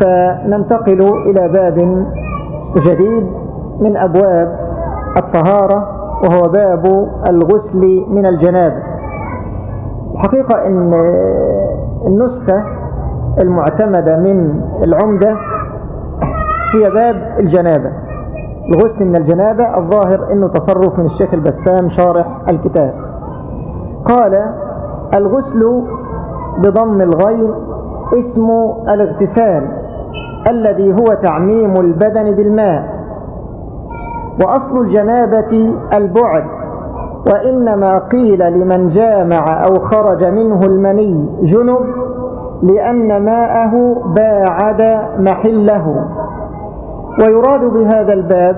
فننتقل إلى باب جديد من أبواب الطهارة وهو باب الغسل من الجنابة الحقيقة أن النسخة المعتمدة من العمدة هي باب الجنابة. الغسل من الجنابة الظاهر أنه تصرف من الشيخ البسام شارح الكتاب. قال الغسل بضم الغين اسم الاغتسال. الذي هو تعميم البدن بالماء. وأصل الجنابة البعد وإنما قيل لمن جامع أو خرج منه المني جنب لأن ماءه باعد محله. ويراد بهذا الباب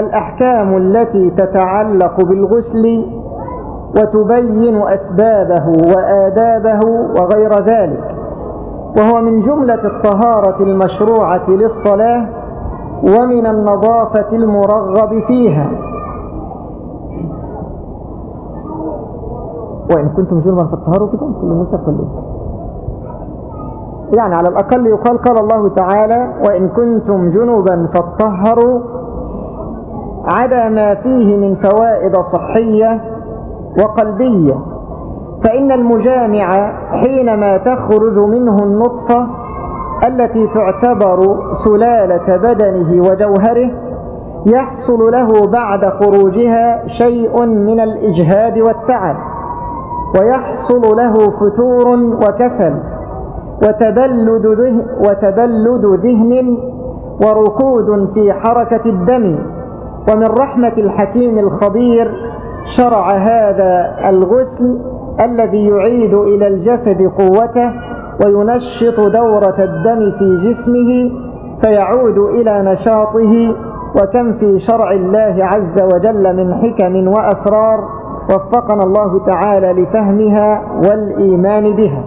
الأحكام التي تتعلق بالغسل وتبين أسبابه وآدابه وغير ذلك. وهو من جملة الطهارة المشروعة للصلاة ومن النظافة المرغب فيها. وإن كنتم جنبا فالطهاروا كده كل النسخ كله يعني على الأقل يقال قال الله تعالى وإن كنتم جنبا فالطهروا عدا ما فيه من فوائد صحية وقلبية. فإن المجامع حينما تخرج منه النطفة التي تعتبر سلالة بدنه وجوهره يحصل له بعد خروجها شيء من الإجهاد والتعب ويحصل له فتور وكسل وتبلد, ذهن وتبلد ذهن وركود في حركة الدم. ومن رحمة الحكيم الخبير شرع هذا الغسل الذي يعيد إلى الجسد قوته وينشط دورة الدم في جسمه فيعود إلى نشاطه وكم في شرع الله عز وجل من حكم وأسرار وفقنا الله تعالى لفهمها والإيمان بها.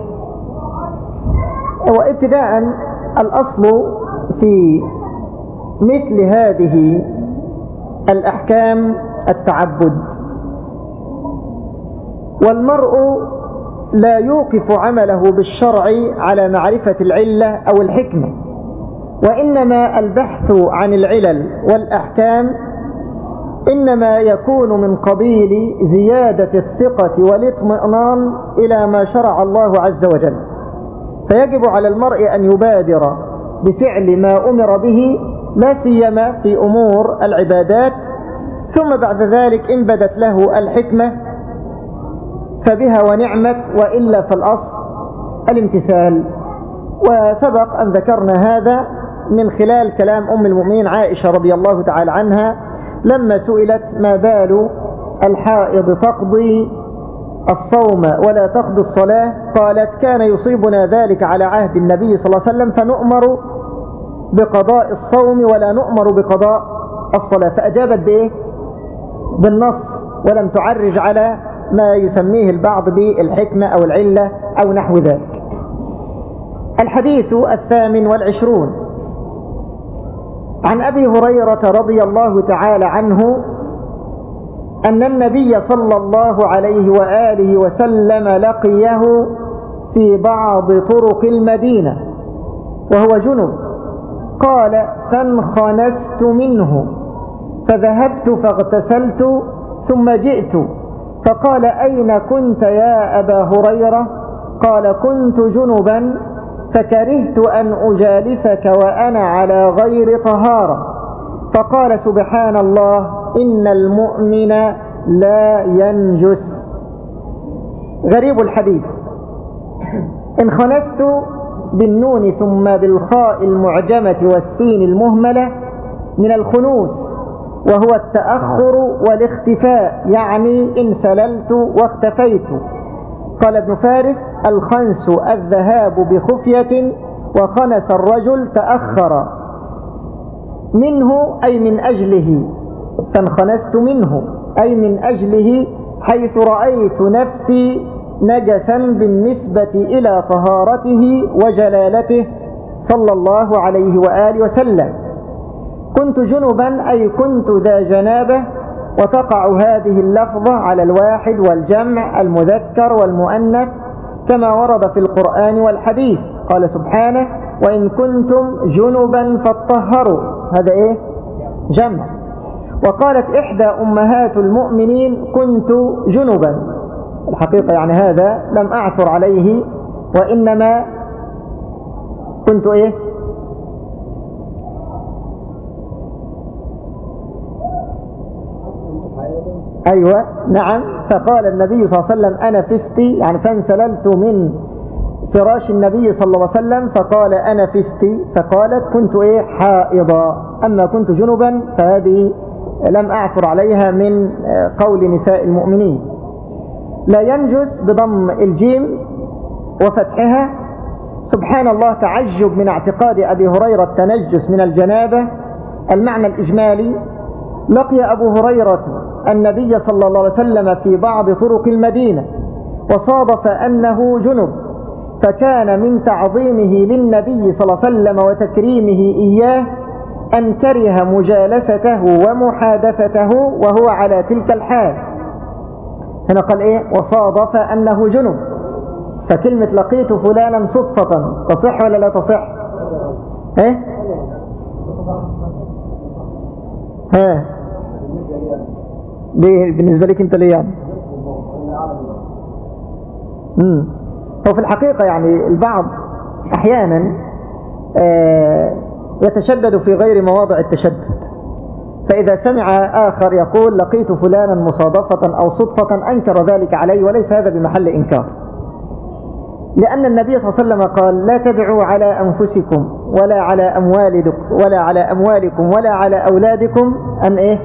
وابتداء الأصل في مثل هذه الأحكام التعبد. والمرء لا يوقف عمله بالشرع على معرفة العلة أو الحكمة وإنما البحث عن العلل والأحكام إنما يكون من قبيل زيادة الثقة والاطمئنان إلى ما شرع الله عز وجل. فيجب على المرء أن يبادر بفعل ما أمر به لا سيما في أمور العبادات. ثم بعد ذلك إن بدت له الحكمة فبها ونعمت وإلا فالأصل الامتثال. وسبق أن ذكرنا هذا من خلال كلام أم المؤمنين عائشة رضي الله تعالى عنها لما سئلت ما بال الحائض تقضي الصوم ولا تقضي الصلاة؟ قالت كان يصيبنا ذلك على عهد النبي صلى الله عليه وسلم فنؤمر بقضاء الصوم ولا نؤمر بقضاء الصلاة. فأجابت بإيه؟ بالنص ولم تعرج على ما يسميه البعض بالحكمة أو العلة أو نحو ذلك. الحديث الثامن والعشرون. عن أبي هريرة رضي الله تعالى عنه أن النبي صلى الله عليه وآله وسلم لقيه في بعض طرق المدينة وهو جنب. قال فانخنست منه فذهبت فاغتسلت ثم جئت فقال أين كنت يا أبا هريرة؟ قال كنت جنبا فكرهت أن أجالسك وأنا على غير طهارة. فقال سبحان الله إن المؤمن لا ينجس. غريب الحديث. إن خنست بالنون ثم بالخاء المعجمة والسين المهملة من الخنوس وهو التأخر والاختفاء يعني إن سللت واختفيت. قال ابن فارس الخنس الذهاب بخفية وخنس الرجل تأخر. منه أي من أجله؟ فانخنست منه. أي من أجله؟ حيث رأيت نفسي نجسا بالنسبة إلى طهارته وجلالته صلى الله عليه وآله وسلم. كنت جنبا أي كنت ذا جنابة وتقع هذه اللفظة على الواحد والجمع المذكر والمؤنث كما ورد في القرآن والحديث. قال سبحانه وإن كنتم جنبا فاطهروا. هذا إيه؟ جمع. وقالت إحدى أمهات المؤمنين كنت جنبا. الحقيقة يعني هذا لم أعثر عليه وإنما كنت إيه؟ أيوة نعم. فقال النبي صلى الله عليه وسلم أنفست يعني فانسللت من فراش النبي صلى الله عليه وسلم فقال أنفست فقالت كنت إيه؟ حائضا أما كنت جنبا فهذه لم أعثر عليها من قول نساء المؤمنين. لا ينجس بضم الجيم وفتحها. سبحان الله تعجب من اعتقاد أبي هريرة التنجس من الجنابة. المعنى الإجمالي لقي أبو هريرة النبي صلى الله عليه وسلم في بعض طرق المدينة وصادف أنه جنب فكان من تعظيمه للنبي صلى الله عليه وسلم وتكريمه إياه أن كره مجالسته ومحادثته وهو على تلك الحال. هنا قال إيه؟ وصادف أنه جنب. فكلمة لقيت فلانا صدفة تصح ولا لا تصح؟ إيه؟ ها. ليه؟ بالنسبة لك انت ليه يعني؟ امم هو في الحقيقة يعني البعض أحيانا آه يتشدد في غير مواضع التشدد. فإذا سمع آخر يقول لقيت فلانا مصادفة أو صدفة أنكر ذلك عليه وليس هذا بمحل إنكار. لأن النبي صلى الله عليه وسلم قال لا تدعوا على أنفسكم ولا على أموالكم ولا على أموالكم ولا على أولادكم أن إيه؟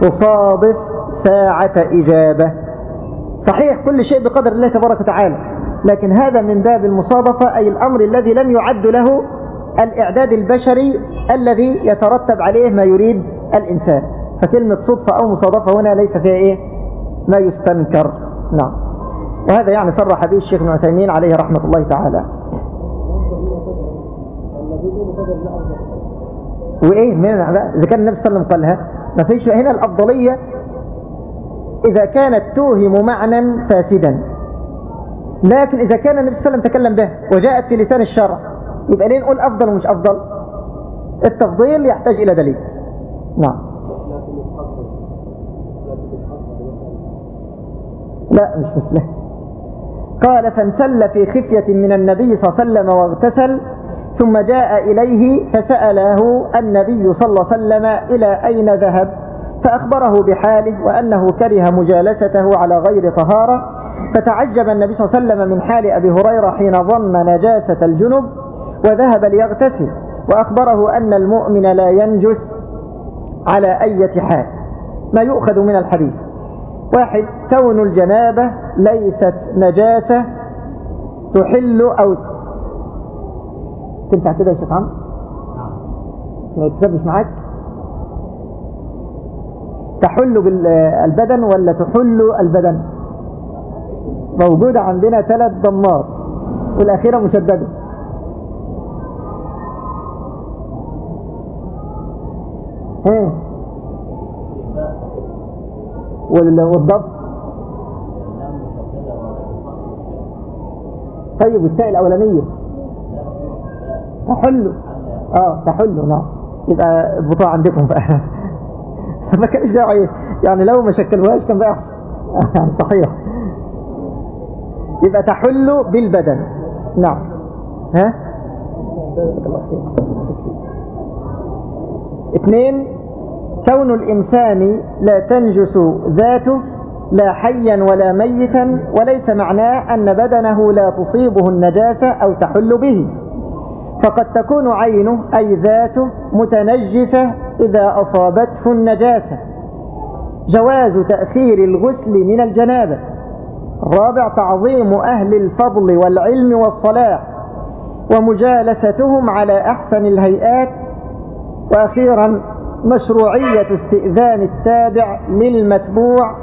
تصادف ساعة إجابة. صحيح كل شيء بقدر الله تبارك وتعالى لكن هذا من باب المصادفة أي الأمر الذي لم يعد له الإعداد البشري الذي يترتب عليه ما يريد الإنسان. فكلمة صدفة أو مصادفة هنا ليس فيها إيه؟ ما يستنكر. نعم. وهذا يعني صرح به الشيخ عثيمين عليه رحمة الله تعالى. وإيه من إذا كان النبي صلى الله عليه وسلم قالها ما فيش هنا الأفضلية إذا كانت توهم معنى فاسدا. لكن إذا كان النبي صلى الله عليه وسلم تكلم به وجاءت في لسان الشرع يبقى ليه نقول أفضل ومش أفضل؟ التفضيل يحتاج إلى دليل. نعم. لا مش مثله قال فانسل في خفية من النبي صلى الله عليه وسلم واغتسل ثم جاء إليه فسأله النبي صلى الله عليه وسلم إلى أين ذهب؟ فأخبره بحاله وأنه كره مجالسته على غير طهارة فتعجب النبي صلى الله عليه وسلم من حال أبي هريرة حين ظن نجاسة الجنب وذهب ليغتسل وأخبره أن المؤمن لا ينجس على أي حال ما يؤخذ من الحديث. واحد كون الجنابة ليست نجاسة تحل أو تنفع كده يا شيخ عم ما يتثبش معاك؟ تحل بالبدن ولا تحل البدن؟ موجودة عندنا ثلاث ضمات والأخيرة مشددة. إيه والضبط طيب والتاء الأولانية؟ تحلوا آه تحلوا نعم. يبقى البطاقة عندكم بقى. ما كانش داعي. يعني لو ما شكلوهاش كان بقى صحيح. يبقى تحل بالبدن نعم. ها؟ اثنين. كون الإنسان لا تنجس ذاته لا حيا ولا ميتا وليس معناه أن بدنه لا تصيبه النجاسة أو تحل به. فقد تكون عينه أي ذاته متنجسة إذا أصابته النجاسة. جواز تأخير الغسل من الجنابة. الرابع تعظيم أهل الفضل والعلم والصلاح. ومجالستهم على أحسن الهيئات. وأخيرا مشروعية استئذان التابع للمتبوع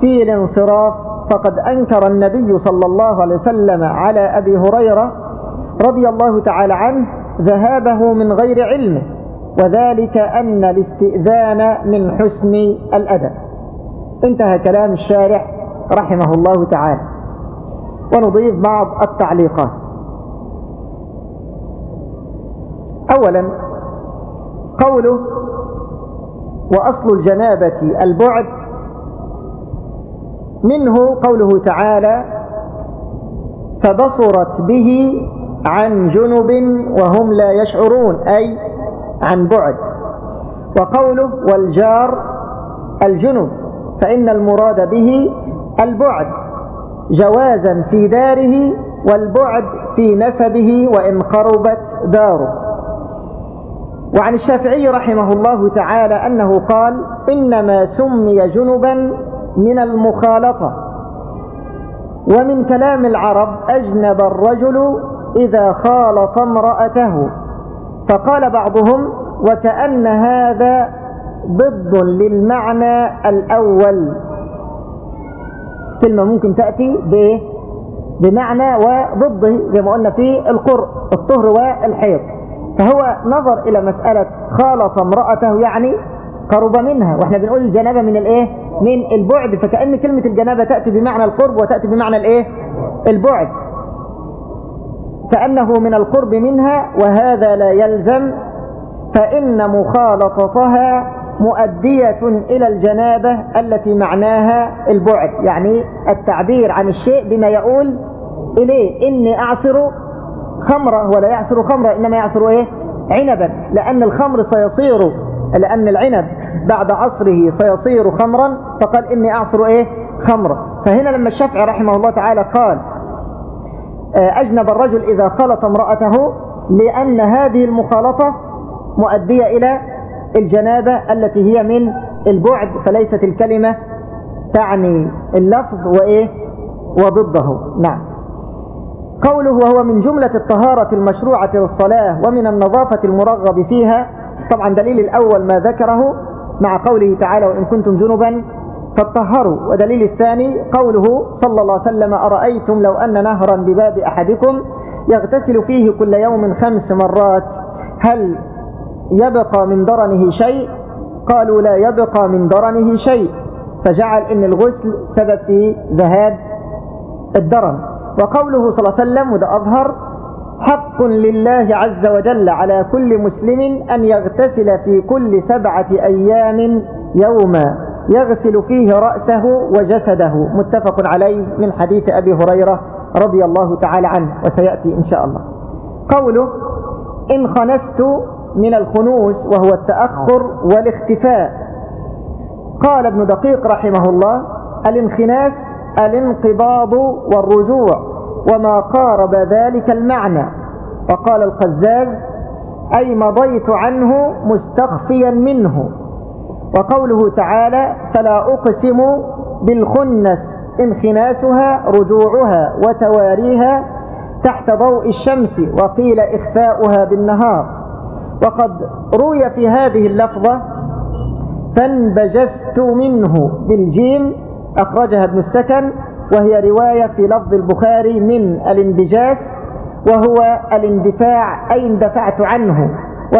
في الانصراف فقد أنكر النبي صلى الله عليه وسلم على أبي هريرة رضي الله تعالى عنه ذهابه من غير علمه وذلك أن الاستئذان من حسن الأدب. انتهى كلام الشارح رحمه الله تعالى. ونضيف بعض التعليقات. أولا قوله وأصل الجنابة البعد منه قوله تعالى فبصرت به عن جنب وهم لا يشعرون أي عن بعد. وقوله والجار الجنب فإن المراد به البعد جوازا في داره والبعد في نسبه وإن قربت داره. وعن الشافعي رحمه الله تعالى أنه قال إنما سمي جنبا من المخالطة. ومن كلام العرب أجنب الرجل إذا خالط امرأته. فقال بعضهم وكأن هذا ضد للمعنى الأول. كلمة ممكن تأتي بمعنى وضده زي ما قلنا في القرء الطهر والحيض. فهو نظر إلى مسألة خالط امرأته يعني قرب منها. وإحنا بنقول الجنابة من الإيه؟ من البعد. فكأن كلمة الجنابة تأتي بمعنى القرب وتأتي بمعنى الإيه؟ البعد. كأنه من القرب منها وهذا لا يلزم. فإن مخالطتها مؤدية إلى الجنابة التي معناها البعد. يعني التعبير عن الشيء بما يقول إليه. إني أعصر خمرة ولا يعصر خمرة إنما يعصر إيه؟ عنبا. لأن الخمر سيصير لأن العنب بعد عصره سيصير خمرا فقال إني أعصر إيه؟ خمرة فهنا لما الشافعي رحمه الله تعالى قال آه، أجنب الرجل إذا خلط امرأته لأن هذه المخالطة مؤدية إلى الجنابة التي هي من البعد فليست الكلمة تعني اللفظ وإيه؟ وضده. نعم. قوله وهو من جملة الطهارة المشروعة للصلاة ومن النظافة المرغب فيها طبعا دليل الأول ما ذكره مع قوله تعالى وإن كنتم جنبا فاتطهروا ودليل الثاني قوله صلى الله عليه وسلم أرأيتم لو أن نهرا بباب أحدكم يغتسل فيه كل يوم خمس مرات هل يبقى من درنه شيء؟ قالوا لا يبقى من درنه شيء. فجعل إن الغسل سبب في ذهاب الدرن. وقوله صلى الله عليه وسلم وده أظهر حق لله عز وجل على كل مسلم أن يغتسل في كل سبعة أيام يوما يغسل فيه رأسه وجسده. متفق عليه من حديث أبي هريرة رضي الله تعالى عنه وسيأتي إن شاء الله. قوله إن خنست من الخنوس وهو التأخر والاختفاء. قال ابن دقيق رحمه الله الانخناس الانقباض والرجوع وما قارب ذلك المعنى. وقال القزاز أي مضيت عنه مستخفيا منه. وقوله تعالى فلا أقسم بالخنس انخناسها رجوعها وتواريها تحت ضوء الشمس وقيل إخفاؤها بالنهار. وقد روي في هذه اللفظة فانبجست منه بالجيم أخرجها ابن السكن وهي رواية في لفظ البخاري من الانبجاس وهو الاندفاع أي اندفعت عنه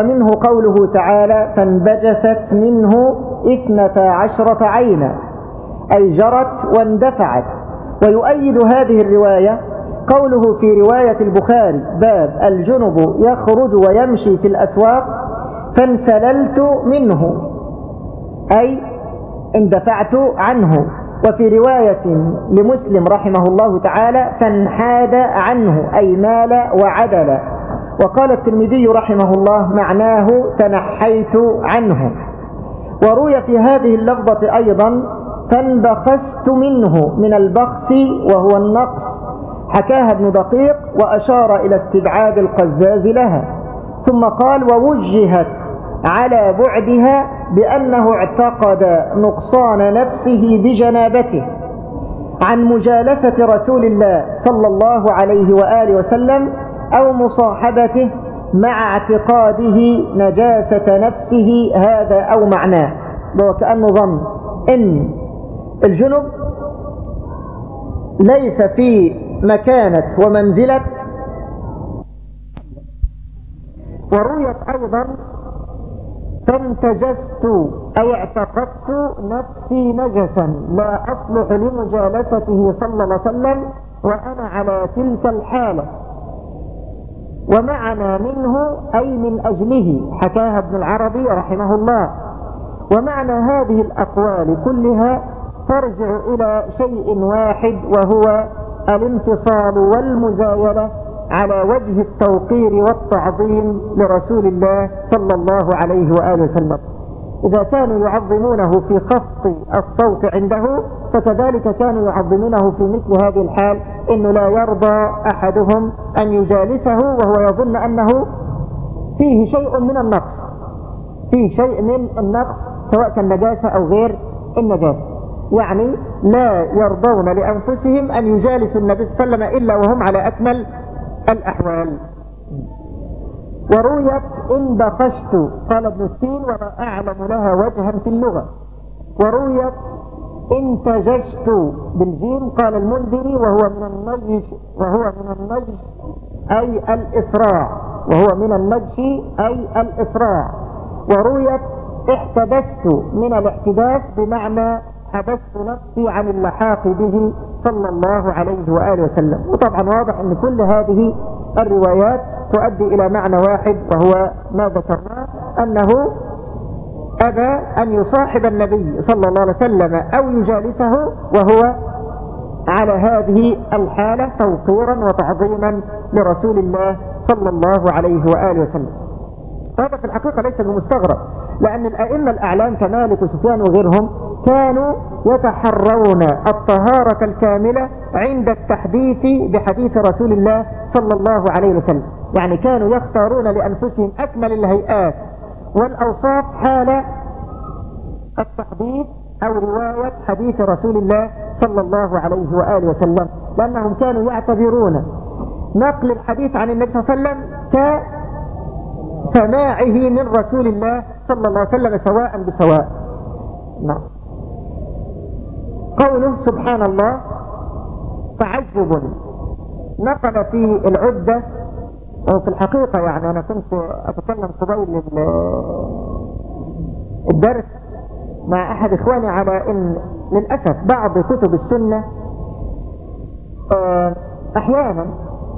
ومنه قوله تعالى فانبجست منه اثنتا عشرة عينا أي جرت واندفعت. ويؤيد هذه الرواية قوله في رواية البخاري باب الجنب يخرج ويمشي في الأسواق فانسللت منه أي اندفعت عنه. وفي رواية لمسلم رحمه الله تعالى فانحاد عنه أي مال وعدل وقال الترمذي رحمه الله معناه تنحيت عنه وروي في هذه اللفظة أيضا فانبخست منه من البخس وهو النقص حكاها ابن دقيق وأشار إلى استبعاد القزاز لها. ثم قال ووجهت على بعدها بأنه اعتقد نقصان نفسه بجنابته عن مجالسة رسول الله صلى الله عليه وآله وسلم أو مصاحبته مع اعتقاده نجاسة نفسه هذا أو معناه. وكأنه ظن إن الجنب ليس في مكانة ومنزلة. ورويت أيضا فانتجست أي اعتقدت نفسي نجسا لا أصلح لمجالسته صلى الله عليه وسلم وأنا على تلك الحالة. ومعنا منه أي من أجله حكاها ابن العربي رحمه الله. ومعنى هذه الأقوال كلها ترجع إلى شيء واحد وهو الانفصال والمزايلة على وجه التوقير والتعظيم لرسول الله صلى الله عليه وآله وسلم. إذا كانوا يعظمونه في خفض الصوت عنده فكذلك كانوا يعظمونه في مثل هذه الحال إنه لا يرضى أحدهم أن يجالسه وهو يظن أنه فيه شيء من النقص. فيه شيء من النقص سواء كان نجاسة أو غير النجاسة. يعني لا يرضون لأنفسهم أن يجالسوا النبي صلى الله عليه وسلم إلا وهم على أكمل الأحوال. ورويت إن بخشت قال ابن السين وما أعلم لها وجها في اللغة. ورويت إن تجشت بالجيم قال المنذري وهو من النجش وهو من النجش أي الإسراع. وهو من النجش أي الإسراع. ورويت احتبست من الاحتباس بمعنى حبست نفسي عن اللحاق به. صلى الله عليه وآله وسلم. وطبعا واضح أن كل هذه الروايات تؤدي إلى معنى واحد وهو ما ذكرناه أنه أبى أن يصاحب النبي صلى الله عليه وسلم أو يجالسه وهو على هذه الحالة توقيرا وتعظيما لرسول الله صلى الله عليه وآله وسلم. هذا في الحقيقة ليس بمستغرب لأن الأئمة الأعلام كمالك وسفيان وغيرهم كانوا يتحرون الطهارة الكاملة عند التحديث بحديث رسول الله صلى الله عليه وسلم. يعني كانوا يختارون لأنفسهم أكمل الهيئات والأوصاف حال التحديث أو رواية حديث رسول الله صلى الله عليه وآله وسلم. لأنهم كانوا يعتبرون نقل الحديث عن النبي صلى الله عليه وسلم كسماعه من رسول الله صلى الله عليه وسلم سواء بسواء. نعم. قوله سبحان الله تعجب نقل في العدة وفي الحقيقة يعني أنا كنت أتكلم قبيل الدرس مع أحد إخواني على أن للأسف بعض كتب السنة آه، أحيانا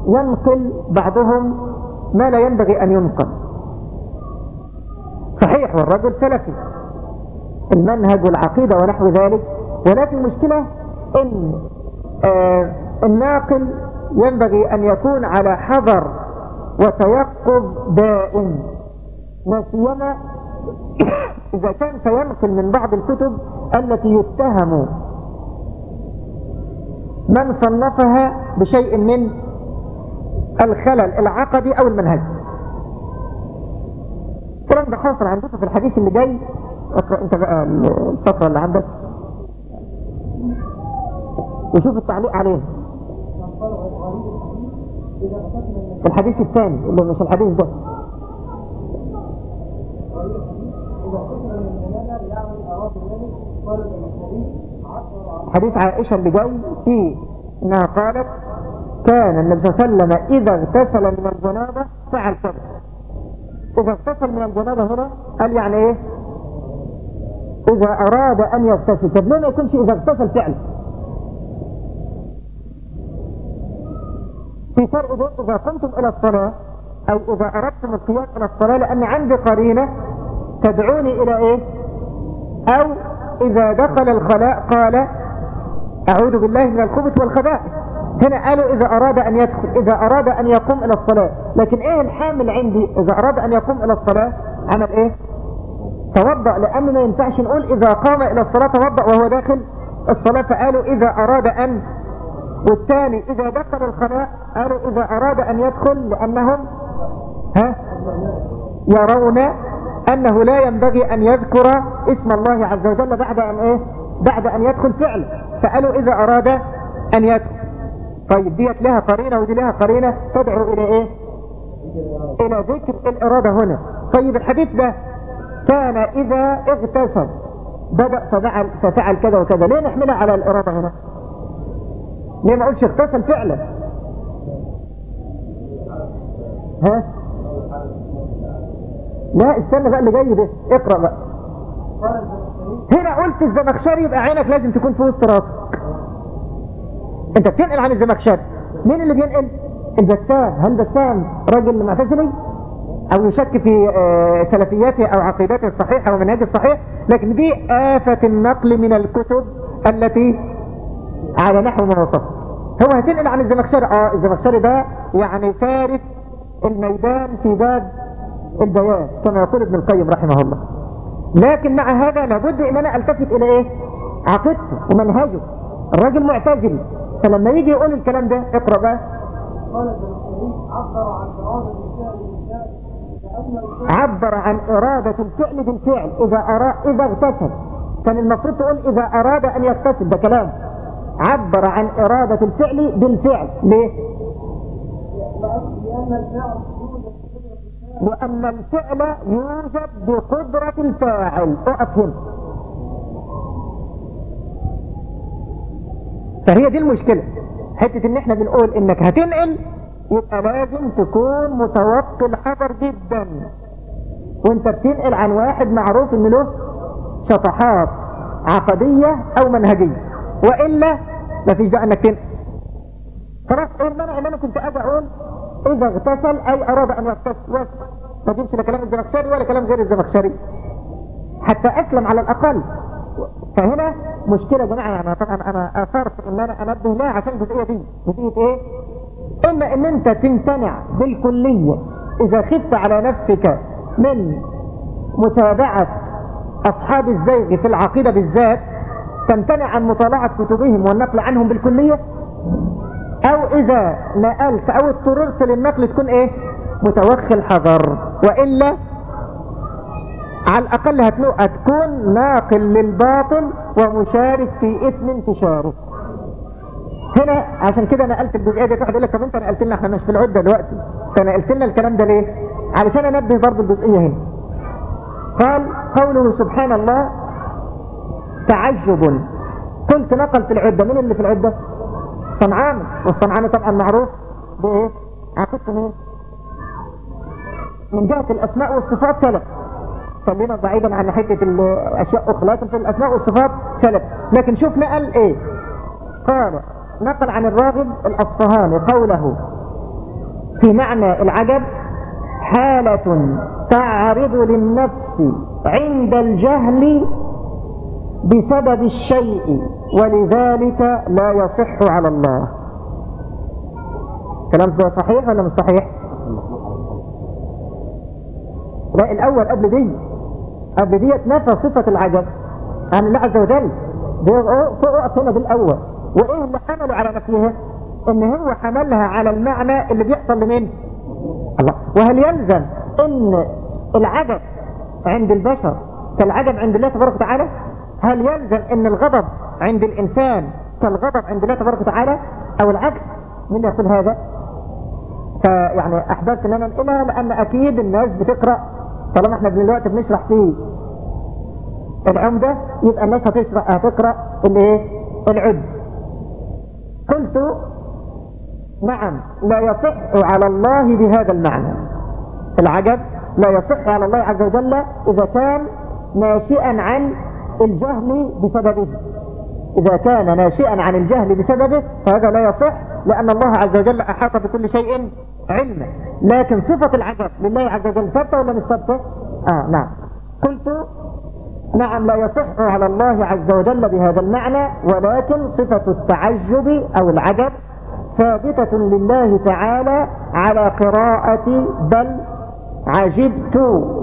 ينقل بعضهم ما لا ينبغي أن ينقل. صحيح والرجل سلفي. المنهج والعقيدة ونحو ذلك ولكن المشكلة إن آه الناقل ينبغي أن يكون على حذر وتيقظ دائم لا سيما إذا كان سينقل من بعض الكتب التي يتهم من صنفها بشيء من الخلل العقدي أو المنهج. الكلام ده حاصل عندكم في الحديث اللي جاي انت بقى الفترة اللي عندك. وشوف التعليق عليه. الحديث الثاني اللي مش الحديث ده. حديث عائشة اللي جاي فيه إنها قالت كان النبي صلى الله عليه وسلم إذا اغتسل من الجنابة فعل كذا. إذا اغتسل من الجنابة هنا قال يعني إيه؟ إذا أراد أن يغتسل. طب ليه ما يكونش إذا اغتسل فعلا في فرق بين إذا قمتم إلى الصلاة أو إذا أردتم القيام إلى الصلاة لأن عندي قرينة تدعوني إلى إيه؟ أو إذا دخل الخلاء قال أعوذ بالله من الخبث والخبائث. هنا قالوا إذا أراد أن يدخل إذا أراد أن يقوم إلى الصلاة. لكن إيه الحامل عندي؟ إذا أراد أن يقوم إلى الصلاة عمل إيه؟ توضأ. لأن ما ينفعش نقول إذا قام إلى الصلاة توضأ وهو داخل الصلاة فقالوا إذا أراد أن والثاني إذا دخل الخلاء قالوا إذا أراد أن يدخل لأنهم ها؟ يرون أنه لا ينبغي أن يذكر اسم الله عز وجل بعد أن إيه؟ بعد أن يدخل فعل. فقالوا إذا أراد أن يدخل. طيب ديت لها قرينة ودي لها قرينة تدعو إلى إيه؟ إلى ذكر الإرادة هنا. طيب الحديث ده كان إذا اغتسل. بدأ ففعل كذا وكذا. ليه نحملها على الإرادة هنا؟ ليه ما اقولش اغتسل فعلا؟ ها؟ لا استنى بقى اللي جاي ده. اقرأ بقى. هنا قلت الزمخشري يبقى عينك لازم تكون في وسط راسك. انت بتنقل عن الزمخشري. مين اللي بينقل؟ البسام هل بسام راجل معتزلي؟ أو يشك في آه، سلفياته أو عقيدته الصحيحة ومنهجه الصحيح؟ لكن دي آفة النقل من الكتب التي على نحو ما وصف هو هتنقل عن الزمخشري آه الزمخشري ده يعني فارس الميدان في باب البيان كما يقول ابن القيم رحمه الله. لكن مع هذا لابد إن أنا ألتفت إلى إيه؟ عقيدته ومنهجه. الراجل معتزلي فلما يجي يقول الكلام ده اقرأ بقى. عبر عن إرادة الفعل بالفعل. إذا أراد إذا اغتسل. كان المفروض تقول إذا أراد أن يغتسل. ده كلام. عبر عن إرادة الفعل بالفعل. ليه؟ لأن الفعل يوجد بقدرة الفاعل. اقف هنا فهي دي المشكلة. حتة إن إحنا بنقول إنك هتنقل يبقى لازم تكون متوقي الحذر جدا. وأنت بتنقل عن واحد معروف ان له شطحات عقدية أو منهجية. وإلا مفيش داعي إنك تنقل. خلاص إيه المنع ان أنا كنت أجي أقول إذا اغتسل اي أراد أن يغتسل. ما تمشي لا كلام الزمخشري ولا كلام غير الزمخشري. حتى أسلم على الأقل. فهنا مشكلة يا جماعة يعني طبعا أنا اثرت إن أنا أنبه لها عشان الجزئية دي. جزئية إيه؟ إما إن أنت تمتنع بالكلية. إذا خفت على نفسك من متابعة أصحاب الزيغ في العقيدة بالذات تمتنع عن مطالعة كتبهم والنقل عنهم بالكلية؟ أو إذا نقلت أو اضطررت للنقل تكون إيه؟ متوخي الحذر. وإلا على الأقل هتكون ناقل للباطل ومشارك في إثم انتشاره. هنا عشان كده نقلت الجزئية دي واحد يقول لك طب أنت نقلت لنا إحنا مش في العدة دلوقتي. فنقلت لنا الكلام ده ليه؟ علشان أنبه برضه الجزئية هنا. قال قوله سبحان الله تعجب. قلت نقل في العدة. مين اللي في العدة؟ صنعان. والصنعاني طبعا معروف بإيه؟ عقدت مين؟ من جهة الأسماء والصفات سلف. خلينا بعيدا عن حتة الأشياء أخرى لكن في الأسماء والصفات سلف. لكن شوف نقل إيه؟ قال نقل عن الراغب الأصفهاني قوله في معنى العجب حالة تعرض للنفس عند الجهل بسبب الشيء ولذلك لا يصح على الله. كلام ده صحيح ولا مش صحيح؟ لا الأول قبل دي. قبل دي نفى صفة العجب عن الله عز وجل. فوقف هنا بالأول. وإيه اللي حمله على نفسها إن هو حملها على المعنى اللي بيحصل لمين؟ الله. وهل يلزم إن العجب عند البشر كالعجب عند الله تبارك وتعالى؟ هل يلزم إن الغضب عند الإنسان كالغضب عند الله تبارك وتعالى أو العكس؟ من يقول هذا؟ فيعني أحببت أن أنا نقلها لأن أكيد الناس بتقرأ طالما إحنا دلوقتي بنشرح فيه العمدة يبقى الناس هتشرح هتقرأ الايه العد. قلت نعم لا يصح على الله بهذا المعنى. العجب لا يصح على الله عز وجل إذا كان ناشئا عن الجهل بسببه. إذا كان ناشئا عن الجهل بسببه فهذا لا يصح لأن الله عز وجل أحاط بكل شيء علما لكن صفة العجب لله عز وجل ثابتة ولا مش ثابتة آه نعم. قلت نعم لا يصح على الله عز وجل بهذا المعنى ولكن صفة التعجب أو العجب ثابتة لله تعالى على قراءة بل عجبت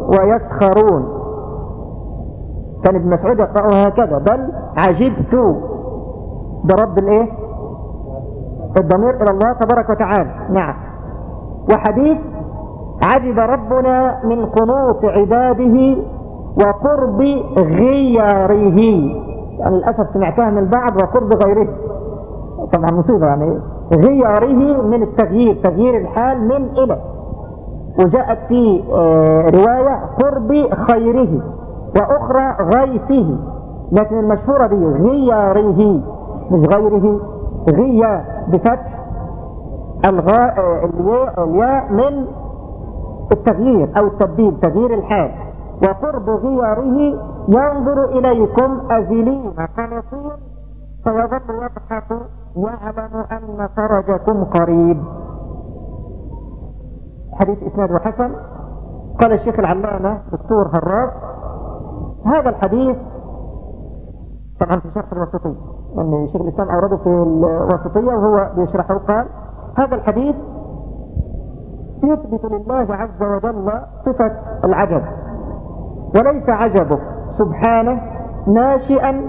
ويسخرون. كان ابن مسعود يقرأها هكذا بل عجبت برب الإيه؟ الضمير إلى الله تبارك وتعالى. نعم. وحديث عجب ربنا من قنوط عباده وقرب غياره. يعني للأسف سمعتها من بعض وقرب غيره. طبعا مصيبة يعني. غياره من التغيير تغيير الحال من إلى. وجاءت في آه، رواية قرب خيره. وأخرى غيثه لكن المشهورة دي غياره مش غيره غيا بفتح الغاء الياء من التغيير أو التبديل تغيير الحال. وقرب غياره ينظر إليكم أزلين قنطين فيظل يضحك يعلم أن فرجكم قريب. حديث إسناد حسن. قال الشيخ العلامة دكتور هراس هذا الحديث طبعا في شرح الوسطية. يعني شيخ الإسلام أورده في الوسطية وهو بيشرحه. قال هذا الحديث يثبت لله عز وجل صفة العجب وليس عجبه سبحانه ناشئا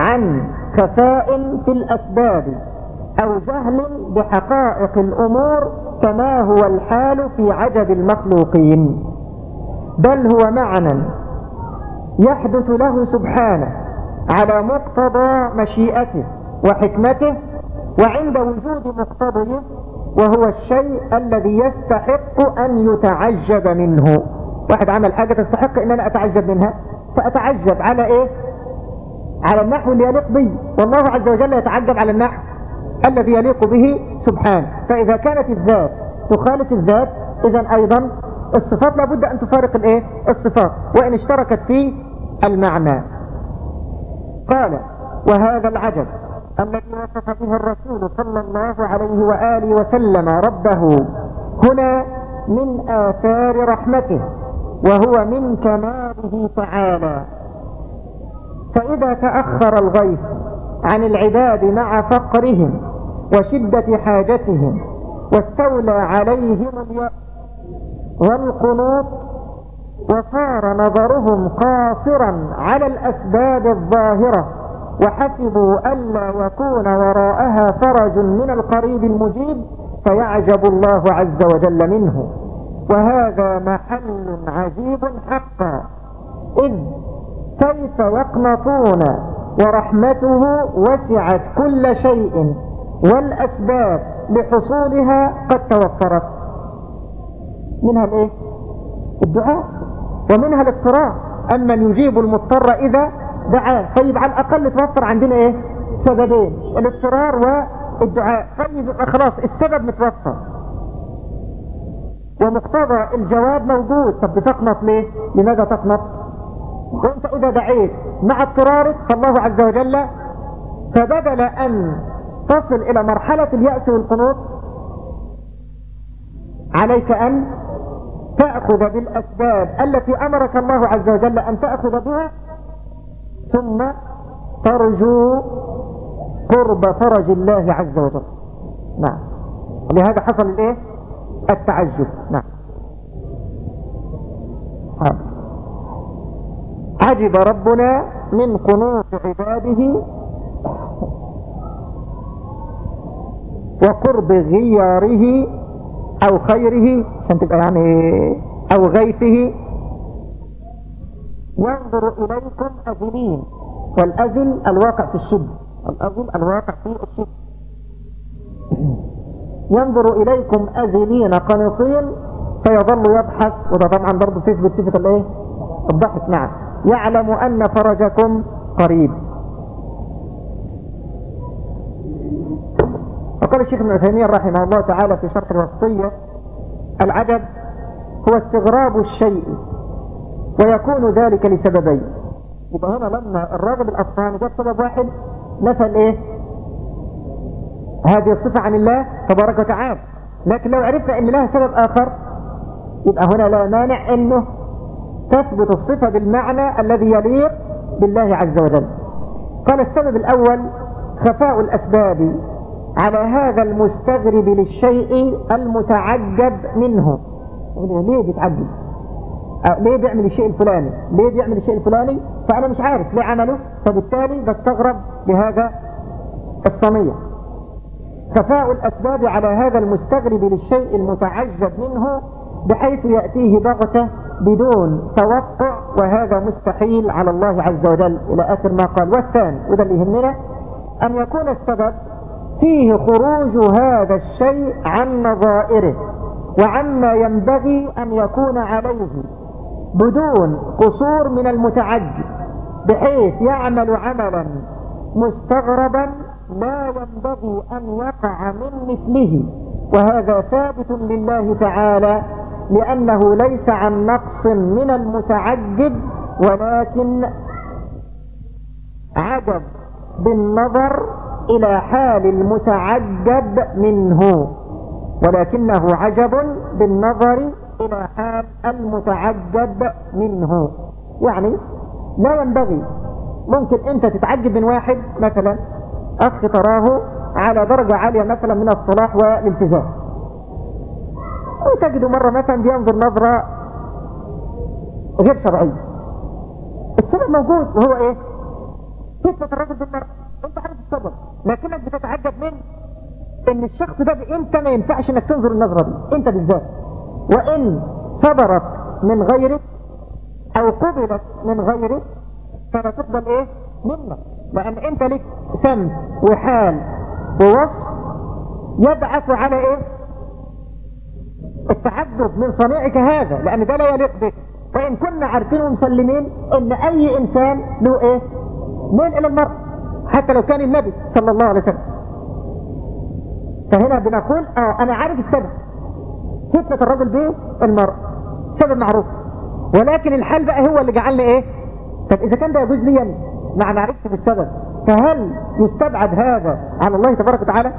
عن خفاء في الأسباب أو جهل بحقائق الأمور كما هو الحال في عجب المخلوقين بل هو معنى يحدث له سبحانه على مقتضى مشيئته وحكمته وعند وجود مقتضيه وهو الشيء الذي يستحق أن يتعجب منه. واحد عمل حاجة تستحق أن أنا أتعجب منها؟ فأتعجب على إيه؟ على النحو اللي يليق به والله عز وجل يتعجب على النحو الذي يليق به سبحانه. فإذا كانت الذات تخالف الذات إذا أيضا الصفات لابد أن تفارق الإيه؟ الصفات. وإن اشتركت في المعنى. قال وهذا العجب الذي وصف به الرسول صلى الله عليه وآله وسلم ربه هنا من آثار رحمته وهو من كماله تعالى. فإذا تأخر الغيث عن العباد مع فقرهم وشدة حاجتهم واستولى عليهم اليأس والقنوط وصار نظرهم قاصرا على الأسباب الظاهرة وحسبوا ألا يكون وراءها فرج من القريب المجيب فيعجب الله عز وجل منه. وهذا محل عجيب حقا. إذ كيف يقنطون ورحمته وسعت كل شيء والأسباب لحصولها قد توفرت. منها الإيه؟ الدعاء. ومنها الاضطرار أما يجيب المضطر إذا دعاه. طيب على الأقل توفر عندنا إيه؟ سببين الاضطرار والدعاء. طيب خلاص السبب متوفر. ومقتضى الجواب موجود. طب بتقنط ليه؟ لماذا تقنط؟ وأنت إذا دعيت مع اضطرارك فالله عز وجل فبدل أن تصل إلى مرحلة اليأس والقنوط عليك أن تأخذ بالأسباب التي أمرك الله عز وجل أن تأخذ بها ثم ترجو قرب فرج الله عز وجل. نعم. لهذا حصل الايه التعجب. نعم. عجب ربنا من قنوط عباده وقرب غياره أو خيره عشان تبقى يعني أو غيثه. ينظر إليكم اذلين والأذل الواقع في الشد الأذل الواقع في الشد ينظر إليكم أذلين قنطين فيظل يضحك. وده طبعا برضه تثبت صفة الإيه؟ الضحك نعم يعلم أن فرجكم قريب. وقال الشيخ ابن عثيمين رحمه الله تعالى في شرح الوسطية العجب هو استغراب الشيء ويكون ذلك لسببين. يبقى هنا لما الراغب الأصفهاني جاب سبب واحد نفى الايه هذه الصفة عن الله تبارك وتعالى. لكن لو عرفنا إن لها سبب آخر يبقى هنا لا مانع إنه تثبت الصفة بالمعنى الذي يليق بالله عز وجل. قال السبب الأول خفاء الأسباب. على هذا المستغرب للشيء المتعجب منه. ليه بيتعجب؟ ليه بيعمل الشيء الفلاني؟ ليه بيعمل الشيء الفلاني؟ فأنا مش عارف ليه عمله. فبالتالي بستغرب بهذا الصنيع خفاء الأسباب على هذا المستغرب للشيء المتعجب منه بحيث يأتيه بغتة بدون توقع وهذا مستحيل على الله عز وجل. إلى آخر ما قال. والثاني وده اللي يهمنا أن يكون السبب فيه خروج هذا الشيء عن نظائره وعما ينبغي أن يكون عليه بدون قصور من المتعجب بحيث يعمل عملا مستغربا لا ينبغي أن يقع من مثله. وهذا ثابت لله تعالى لأنه ليس عن نقص من المتعجب ولكن عجب بالنظر إلى حال المتعجب منه ولكنه عجب بالنظر إلى حال المتعجب منه. يعني لا ينبغي ممكن أنت تتعجب من واحد مثلا أخ تراه على درجة عالية مثلا من الصلاح والالتزام. وتجد مرة مثلا بينظر نظرة غير شرعية. السبب موجود وهو إيه؟ فتنة الرجل بالمرأة أنت عارف السبب. لكنك بتتعجب من إن الشخص ده انت ما ينفعش إنك تنظر النظرة دي؟ انت بالذات؟ وإن صدرت من غيرك أو قبلت من غيرك فلا تقبل إيه؟ منك. لأن انت لك سم وحال ووصف يبعث على إيه؟ التعجب من صنيعك هذا لأن ده لا يليق بك. وإن كنا عارفين ومسلمين إن أي إنسان له إيه؟ ميل إلى المرء. حتى لو كان النبي صلى الله عليه وسلم. فهنا بنقول آه أنا عارف السبب. فتنة الرجل به المرء. سبب معروف. ولكن الحال بقى هو اللي جعلني إيه؟ طب إذا كان ده يجوز لي مع معرفتي بالسبب. فهل يستبعد هذا على الله تبارك وتعالى؟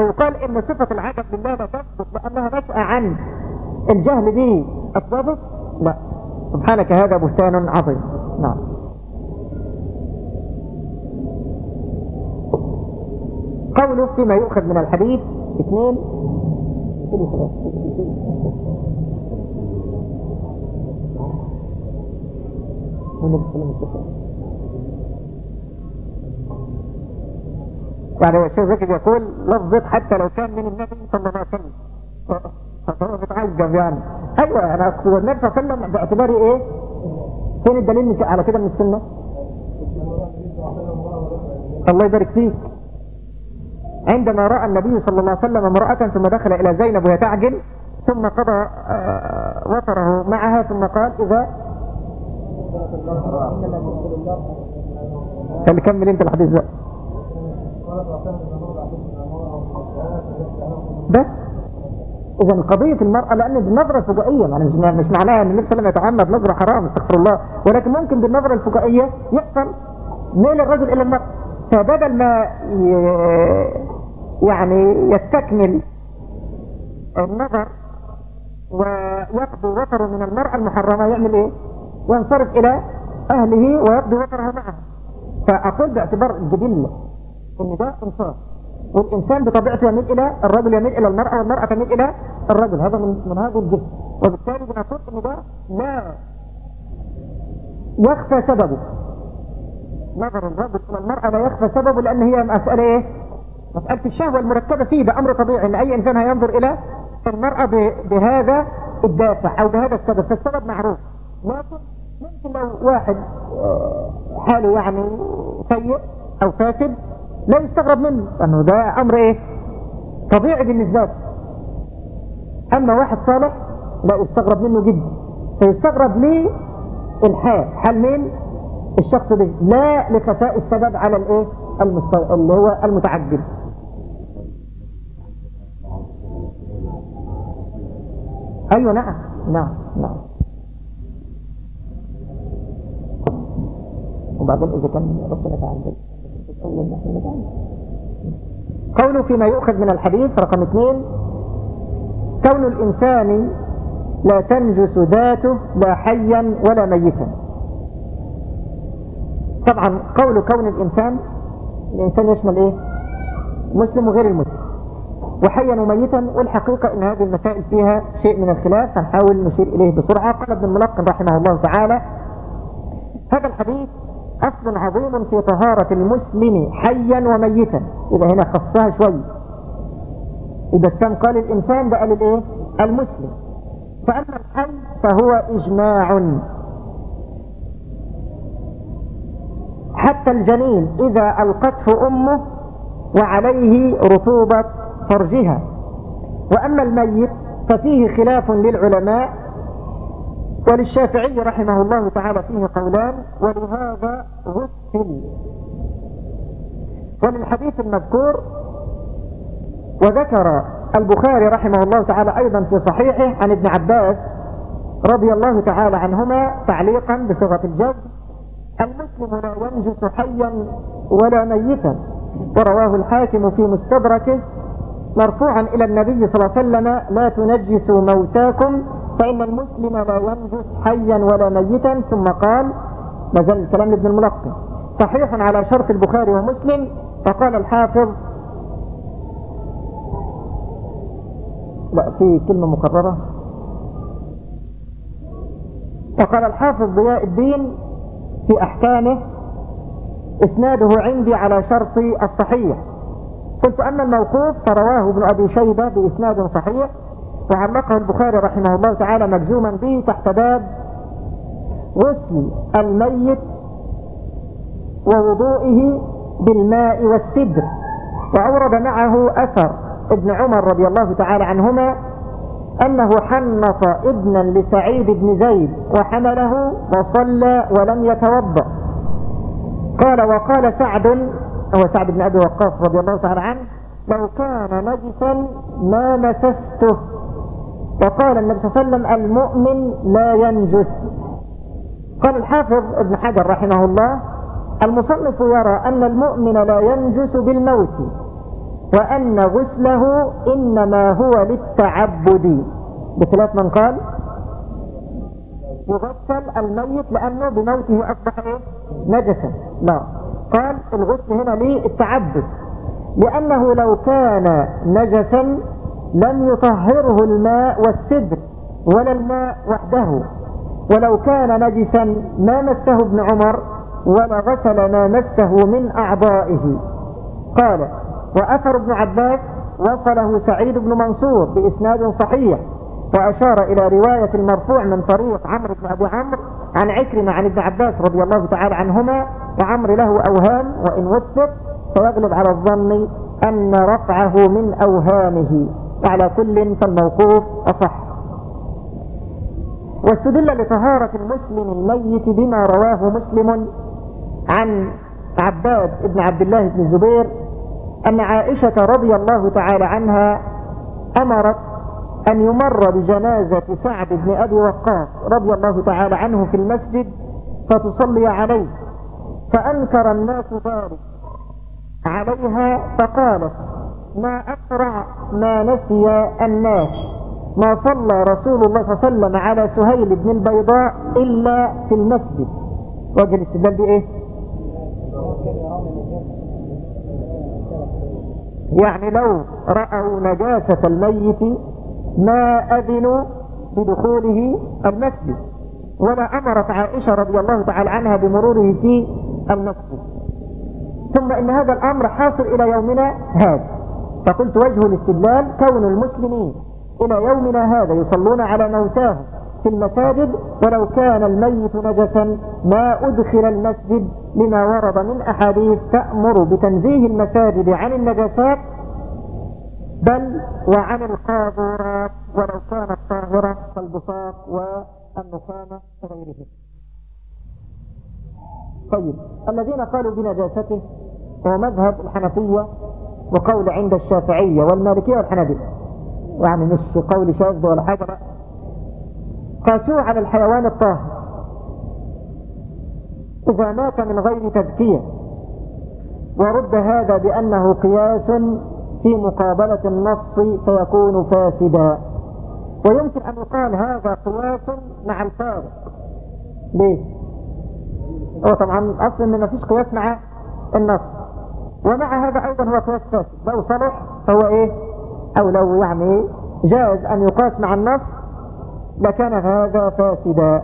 ويقال إن صفة العجب لله لا تثبت لانها نشأة عن الجهل به اثبتت لا. سبحانك هذا بهتان عظيم. نعم. قوله فيما يؤخذ من الحديث اثنين. يعني الشيخ زكي يقول لفظة حتى لو كان من النبي صلى الله عليه وسلم. فهو بتعجب يعني. أيوه أنا أقصد النبي صلى الله عليه وسلم باعتباري إيه؟ فين الدليل على كده من السنة. الله يبارك فيك. عندما رأى النبي صلى الله عليه وسلم امرأة ثم دخل إلى زينب وهي تعجل ثم قضى وطره معها ثم قال إذا خلي كمل أنت الحديث ده. بس. إذا قضية المرأة لأن بالنظرة الفجائية يعني مش معناها إن النبي صلى الله عليه وسلم يتعمد نظرة حرام استغفر الله. ولكن ممكن بالنظرة الفجائية يحصل ميل الرجل إلى المرأة. فبدل ما يعني يستكمل النظر ويقضي وطره من المرأة المحرمة. يعمل إيه؟ ينصرف إلى أهله ويقضي وطره معه. فأقول باعتبار الجبلة إن ده إنصاف. والإنسان بطبيعته يميل إلى الرجل يميل إلى المرأة والمرأة تميل إلى الرجل. هذا من, من هذا الجهة وبالتالي بنقول إن ده لا يخفى سببه. نظر الرجل إلى المرأة لا يخفى سببه لأن هي مسألة إيه؟ مسألة الشهوة المركبة فيه ده أمر طبيعي إن أي إنسان هينظر إلى المرأة بهذا الدافع أو بهذا السبب فالسبب معروف. لكن ممكن لو واحد حاله يعني سيء أو فاسد لا يستغرب منه لأنه ده أمر إيه؟ طبيعي بالنسبة له. أما واحد صالح لا يستغرب منه جدا. فيستغرب ليه الحال؟ حال مين؟ الشخص ده. لا لخفاء السبب على الإيه؟ المست... اللي هو المتعجل أيوه نعم. نعم نعم. وبعدين إذا كان ربنا تعجل قوله فيما يؤخذ من الحديث رقم اثنين كون الإنسان لا تنجس ذاته لا حيا ولا ميتا. طبعا قول كون الإنسان الإنسان يشمل إيه؟ مسلم وغير المسلم. وحيا وميتا والحقيقة إن هذه المسائل فيها شيء من الخلاف هنحاول نشير إليه بسرعة. قال ابن الملقن رحمه الله تعالى هذا الحديث أصل عظيم في طهارة المسلم حيا وميتا. يبقى هنا خصها شوي. إذا كان قال الإنسان ده قال الإيه؟ المسلم. فأما الحي فهو إجماع. حتى الجنين إذا ألقته أمه وعليه رطوبة فرجها. وأما الميت ففيه خلاف للعلماء وللشافعي رحمه الله تعالى فيه قولان ولهذا غسل. وللحديث المذكور وذكر البخاري رحمه الله تعالى أيضا في صحيحه عن ابن عباس رضي الله تعالى عنهما تعليقا بصيغة الجزم المسلم لا ينجس حيا ولا ميتا. ورواه الحاكم في مستدركه مرفوعا إلى النبي صلى الله عليه وسلم لا تنجسوا موتاكم فإن المسلم لا ينجس حيا ولا ميتا. ثم قال ما زال الكلام لابن الملقن صحيح على شرط البخاري ومسلم فقال الحافظ لا في كلمة مكررة. وقال الحافظ ضياء الدين في أحكامه إسناده عندي على شرط الصحيح. قلت أما الموقوف فرواه ابن أبي شيبة بإسناد صحيح وعلقه البخاري رحمه الله تعالى مجزوما به تحت باب غسل الميت ووضوئه بالماء والسدر. وأورد معه أثر ابن عمر رضي الله تعالى عنهما أنه حنط ابنا لسعيد بن زيد وحمله وصلى ولم يتوضأ. قال وقال سعد هو سعد بن أبي وقاص رضي الله تعالى عنه لو كان نجسا ما مسسته. وقال النبي صلى الله عليه وسلم المؤمن لا ينجس. قال الحافظ ابن حجر رحمه الله المصنف يرى أن المؤمن لا ينجس بالموت وأن غسله إنما هو للتعبد. بخلاف من قال يغسل الميت لأنه بموته أصبح إيه؟ نجسا. لا. قال الغسل هنا للتعبد لأنه لو كان نجسا لم يطهره الماء والسدر ولا الماء وحده. ولو كان نجسا ما مسه ابن عمر ولا غسل ما مسه من أعضائه. قال وأثر ابن عباس وصله سعيد بن منصور بإسناد صحيح. وأشار إلى رواية المرفوع من طريق عمرو بن أبي عمرو عن عكرمة عن ابن عباس رضي الله تعالى عنهما وعمر له أوهام وإن وثق فيغلب على الظن أن رفعه من أوهامه. وعلى كل فالموقوف أصح. واستدل لطهارة المسلم الميت بما رواه مسلم عن عباد بن عبد الله بن الزبير أن عائشة رضي الله تعالى عنها أمرت أن يمر بجنازة سعد بن أبي وقاص رضي الله تعالى عنه في المسجد فتصلي عليه فأنكر الناس ذلك عليها فقالت ما أسرع ما نسي الناس ما صلى رسول الله صلى الله عليه وسلم على سهيل بن البيضاء إلا في المسجد. وجه الاستدلال بإيه؟ يعني لو رأوا نجاسة الميت ما أذنوا بدخوله المسجد. ولا أمرت عائشة رضي الله تعالى عنها بمروره في المسجد. ثم إن هذا الأمر حاصل إلى يومنا هذا. فقلت وجه الاستدلال كون المسلمين إلى يومنا هذا يصلون على موتاهم في المساجد ولو كان الميت نجسا ما أدخل المسجد لما ورد من أحاديث تأمر بتنزيه المساجد عن النجاسات بل وعن القاذورات ولو كانت طاهرة كالبساط والنخامة وغيرهم. طيب الذين قالوا بنجاسته هو مذهب الحنفية وقول عند الشافعية والمالكية والحنابلة. يعني مش قول شاذ ولا حاجة قاسوه على الحيوان الطاهر. إذا مات من غير تذكية. ورد هذا بأنه قياس في مقابلة النص فيكون فاسدا. ويمكن أن يقال هذا قياس مع الفارق. ليه؟ هو طبعا أصلا ما فيش قياس مع النص. ومع هذا أيضا هو قياس فاسد. لو صلح فهو إيه؟ أو لو يعني جاز أن يقاس مع النص لكان هذا فاسدا.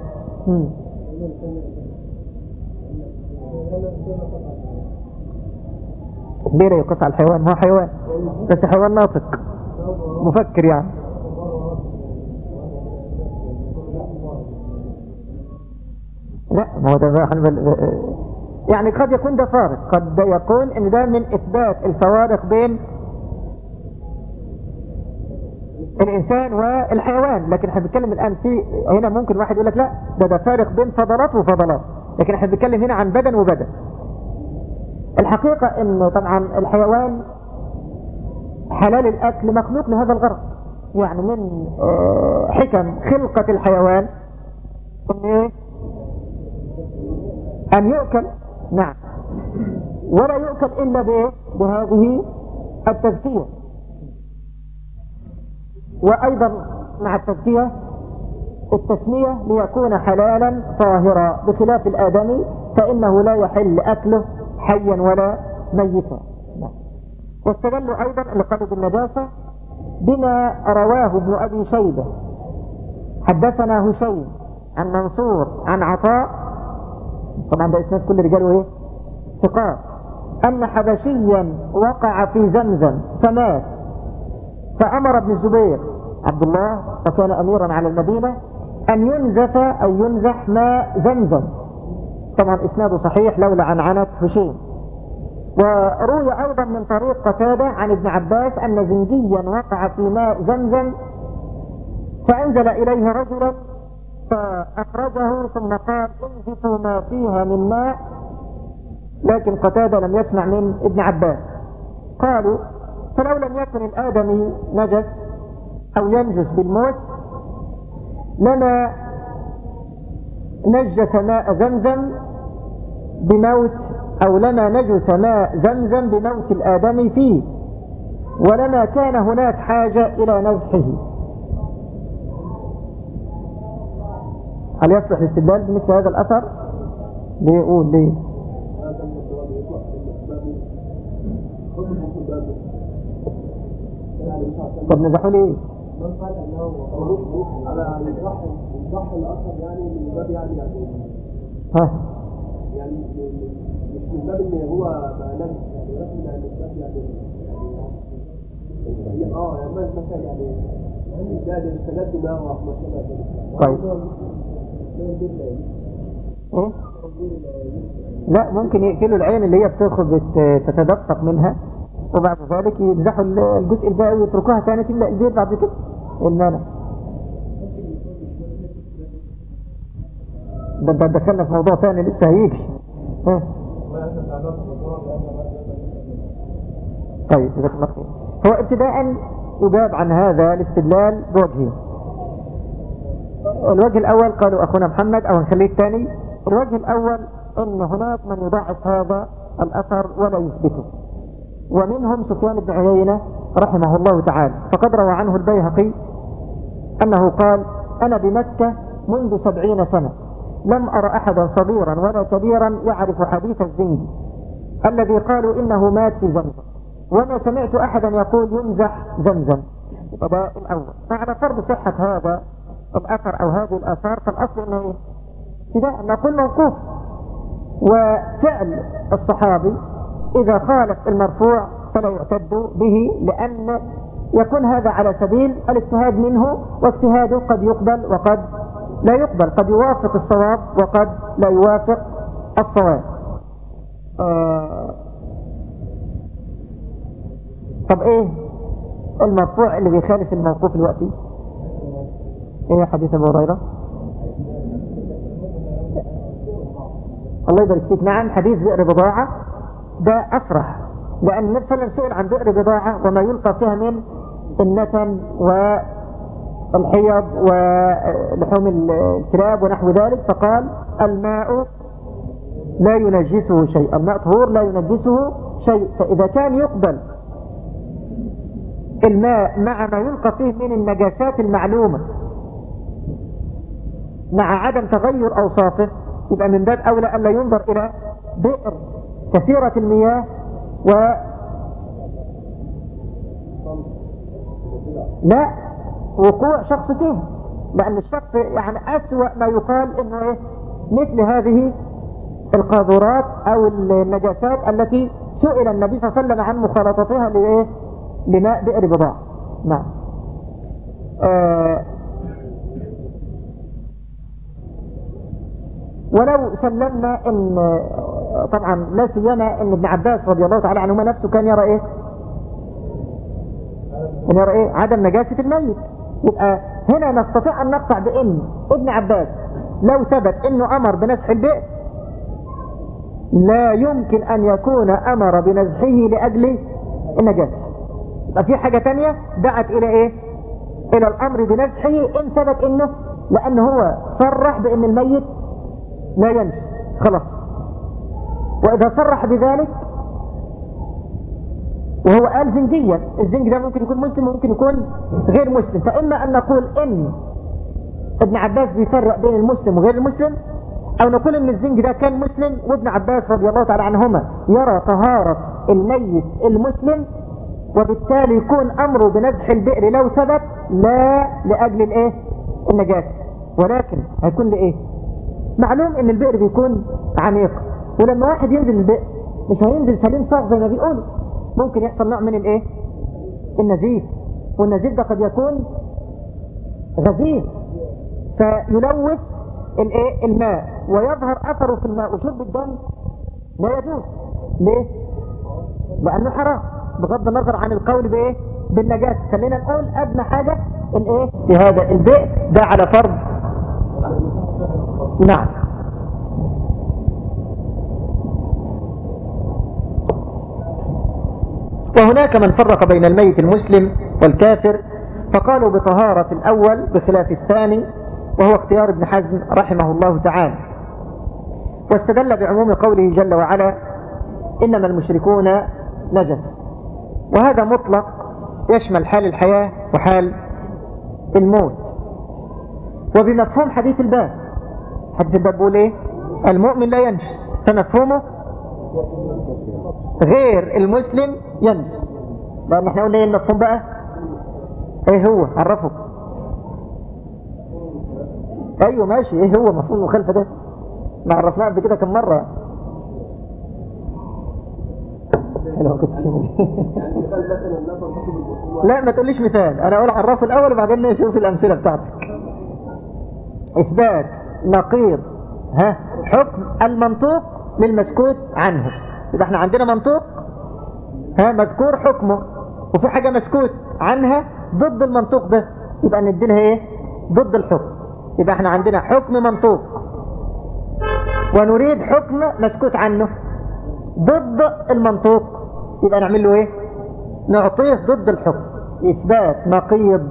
لا يقاس على الحيوان. هو حيوان. بس حيوان ناطق. مفكر يعني. لا ما هو ده يعني قد يكون ده فارق. قد يكون إن ده من إثبات الفوارق بين الإنسان والحيوان. لكن إحنا بنتكلم الآن في هنا ممكن واحد يقول لك لا ده ده فارق بين فضلات وفضلات. لكن إحنا بنتكلم هنا عن بدن وبدن. الحقيقة إن طبعا الحيوان حلال الأكل مخلوق لهذا الغرض. يعني من آه، حكم خلقة الحيوان أن يؤكل. نعم. ولا يؤكل إلا بهذه التزكية. وأيضا مع التزكية التسمية ليكون حلالا طاهرا بخلاف الآدمي فإنه لا يحل أكله حيا ولا ميتا. نعم. واستدلوا أيضا لقلب النجاسة بما رواه ابن أبي شيبة. حدثنا هشيم عن منصور عن عطاء طبعا ده إسناد كل رجاله إيه؟ ثقات أن حبشيا وقع في زمزم فمات. فأمر ابن الزبير عبد الله وكان أميرا على المدينة أن ينزف أي ينزح ماء زمزم. طبعا إسناده صحيح لولا عن عنت هشيم. وروي أيضا من طريق قتادة عن ابن عباس أن زنجيا وقع في ماء زمزم فأنزل إليه رجلا فأخرجه ثم قال انزفوا ما فيها من ماء لكن قتادة لم يسمع من ابن عباس. قالوا فلو لم يكن الآدمي نجس أو ينجس بالموت لما نجس ماء زمزم بموت أو لما نجس ماء زمزم بموت الآدمي فيه ولما كان هناك حاجة إلى نزحه. هل يصلح الاستدلال بمثل هذا الأثر؟ ليه يقول ليه طب نزحوا ليه؟ النصح الاصل يعني من باب يعني ها؟ يعني مش من باب إن هو ما نجس يعني من باب يعني يعني آه يعني مثلا يعني ده استجد معه ما طيب. إيه؟ لا ممكن يقفلوا العين اللي هي بتخرج تتدفق منها وبعد ذلك يمزحوا الجزء الباقي ويتركوها ثاني تملأ البيت بعد كده. المانع؟ ده ده دخلنا في موضوع ثاني لسه هيجي. طيب جزاك الله خير. هو ابتداء يجاب عن هذا الاستدلال بوجهين الوجه الأول قالوا أخونا محمد أو نخليه الثاني. الوجه الأول إن هناك من يضعف هذا الأثر ولا يثبته. ومنهم سفيان بن عيينة رحمه الله تعالى. فقد روى عنه البيهقي أنه قال أنا بمكة منذ سبعين سنة. لم أرى أحدا صغيرا ولا كبيرا يعرف حديث الزنجي الذي قالوا إنه مات في زمزم. وما سمعت أحدا يقول يمزح زمزم. هذا الأول فعلى فرض صحة هذا الأثر أو هذه الآثار فالأصل أنه ابتداء نقول موقوف وفعل الصحابي إذا خالف المرفوع فلا يعتد به لأن يكون هذا على سبيل الاجتهاد منه واجتهاده قد يقبل وقد لا يقبل. قد يوافق الصواب وقد لا يوافق الصواب. آه. طب إيه المرفوع اللي بيخالف الموقوف الوقتي؟ إيه حديث أبو هريرة؟ الله يبارك فيك. نعم حديث بئر بضاعة ده أفرح لأن النبي صلى الله عليه وسلم سئل عن بئر بضاعة وما يلقى فيها من النتن والحيض ولحوم الكلاب ونحو ذلك فقال الماء لا ينجسه شيء الماء طهور لا ينجسه شيء فإذا كان يقبل الماء مع ما يلقى فيه من النجاسات المعلومة مع عدم تغير أوصافه يبقى من باب أولى ألا ينظر إلى بئر كثيرة المياه و لا وقوع شخص فيه لأن الشخص يعني أسوأ ما يقال إنه إيه؟ مثل هذه القاذورات أو النجاسات التي سئل النبي صلى الله عليه وسلم عن مخالطتها لإيه؟ لماء بئر بضاعة نعم. آه ولو سلمنا إن طبعا لا سيما إن ابن عباس رضي الله تعالى عنهما نفسه كان يرى إيه؟ ان يرى إيه؟ عدم نجاسة الميت. يبقى هنا نستطيع أن نقطع بإن ابن عباس لو ثبت إنه أمر بنزح البئر لا يمكن أن يكون أمر بنزحه لأجل النجاسة يبقى في حاجة تانية دعت إلى إيه؟ إلى الأمر بنزحه إن ثبت إنه لأن هو صرح بإن الميت لا ينجس خلاص. وإذا صرح بذلك وهو قال زنجيا الزنج ده ممكن يكون مسلم وممكن يكون غير مسلم. فإما أن نقول إن ابن عباس بيفرق بين المسلم وغير المسلم أو نقول إن الزنج ده كان مسلم وابن عباس رضي الله تعالى عنهما يرى طهارة الميت المسلم وبالتالي يكون أمره بنزح البئر لو ثبت لا لأجل الإيه؟ النجاسة ولكن هيكون لإيه؟ معلوم إن البئر بيكون عميق. ولما واحد ينزل البئر مش هينزل سليم صاغ زي ما بيقولوا. ممكن يحصل نوع من الايه؟ النزيف. والنزيف ده قد يكون غزير فيلوث الايه؟ الماء ويظهر اثره في الماء وشرب الدم لا يجوز. ليه؟ لأنه حرام. بغض النظر عن القول بإيه؟ بالنجاسة. خلينا نقول أدنى حاجة الإيه؟ في هذا البئر ده على فرض. نعم. وهناك من فرق بين الميت المسلم والكافر فقالوا بطهارة الأول بخلاف الثاني وهو اختيار ابن حزم رحمه الله تعالى. واستدل بعموم قوله جل وعلا إنما المشركون نجس وهذا مطلق يشمل حال الحياة وحال الموت. وبمفهوم حديث الباب حديث الباب بيقول إيه؟ المؤمن لا ينجس. فمفهومه غير المسلم ينجس. لأن إحنا قلنا إيه المفهوم بقى؟ إيه هو؟ عرفه. أيوه ماشي. إيه هو مفهوم المخالفة ده؟ ما عرفناه قبل كده كم مرة. لا ما تقوليش مثال. أنا أقول عرفه الأول وبعدين نشوف الأمثلة بتاعتك إثبات نقيض ها حكم المنطوق للمسكوت عنه. يبقى إحنا عندنا منطوق ها مذكور حكمه وفي حاجة مسكوت عنها ضد المنطوق ده. يبقى ندي لها إيه؟ ضد الحكم. يبقى إحنا عندنا حكم منطوق. ونريد حكم مسكوت عنه ضد المنطوق. يبقى نعمل له إيه؟ نعطيه ضد الحكم. إثبات نقيض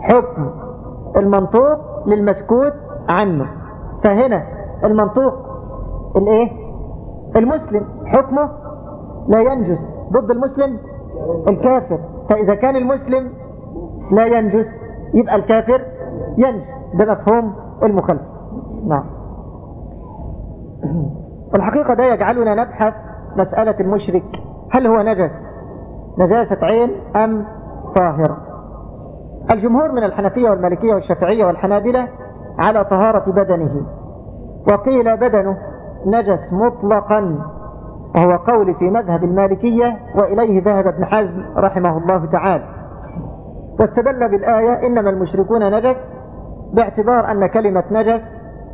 حكم المنطوق للمسكوت عنه. فهنا المنطوق الإيه؟ المسلم. حكمه لا ينجس ضد المسلم الكافر. فإذا كان المسلم لا ينجس يبقى الكافر ينجس. بمفهوم المخالفة. نعم. والحقيقة ده يجعلنا نبحث مسألة المشرك. هل هو نجس؟ نجاسة عين أم طاهرة الجمهور من الحنفية والمالكية والشافعية والحنابلة على طهارة بدنه. وقيل بدنه نجس مطلقا وهو قول في مذهب المالكية وإليه ذهب ابن حزم رحمه الله تعالى واستدل بالآية إنما المشركون نجس باعتبار أن كلمة نجس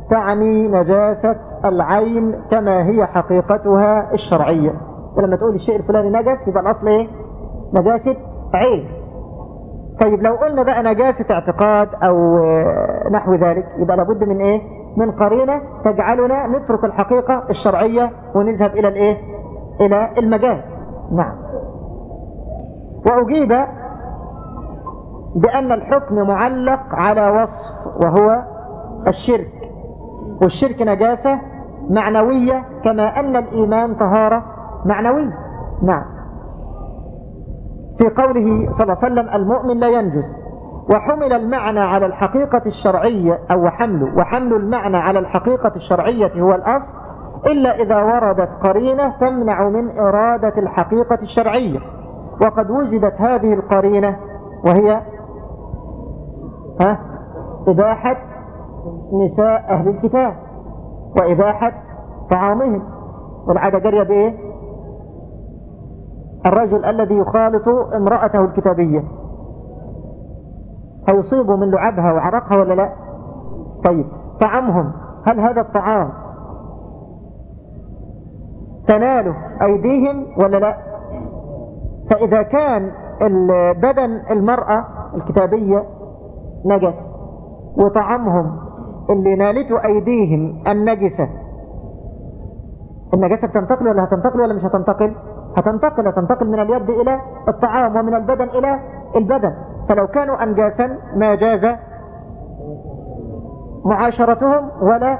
تعني نجاسة العين كما هي حقيقتها الشرعية ولما تقول الشيء الفلاني نجس يبقى الأصل إيه؟ نجاسة عين طيب لو قلنا بقى نجاسة اعتقاد أو نحو ذلك يبقى لابد من إيه؟ من قرينة تجعلنا نترك الحقيقة الشرعية ونذهب إلى الإيه؟ إلى المجاز. نعم. وأجيب بأن الحكم معلق على وصف وهو الشرك. والشرك نجاسة معنوية كما أن الإيمان طهارة معنوية. نعم. في قوله صلى الله عليه وسلم المؤمن لا ينجس. وحمل المعنى على الحقيقة الشرعية أو حمله وحمل المعنى على الحقيقة الشرعية هو الأصل إلا إذا وردت قرينة تمنع من إرادة الحقيقة الشرعية. وقد وجدت هذه القرينة وهي ها إباحة نساء أهل الكتاب وإباحة طعامهم. والعادة جارية بإيه؟ الرجل الذي يخالط امرأته الكتابية. هيصيب من لعبها وعرقها ولا لا؟ طيب طعامهم هل هذا الطعام تناله أيديهم ولا لا؟ فإذا كان بدن المرأة الكتابية نجس وطعامهم اللي نالته أيديهم النجسة النجاسة بتنتقل ولا هتنتقل ولا مش هتنتقل؟ هتنتقل هتنتقل من اليد إلى الطعام ومن البدن إلى البدن. فلو كانوا أنجاسا ما جاز معاشرتهم ولا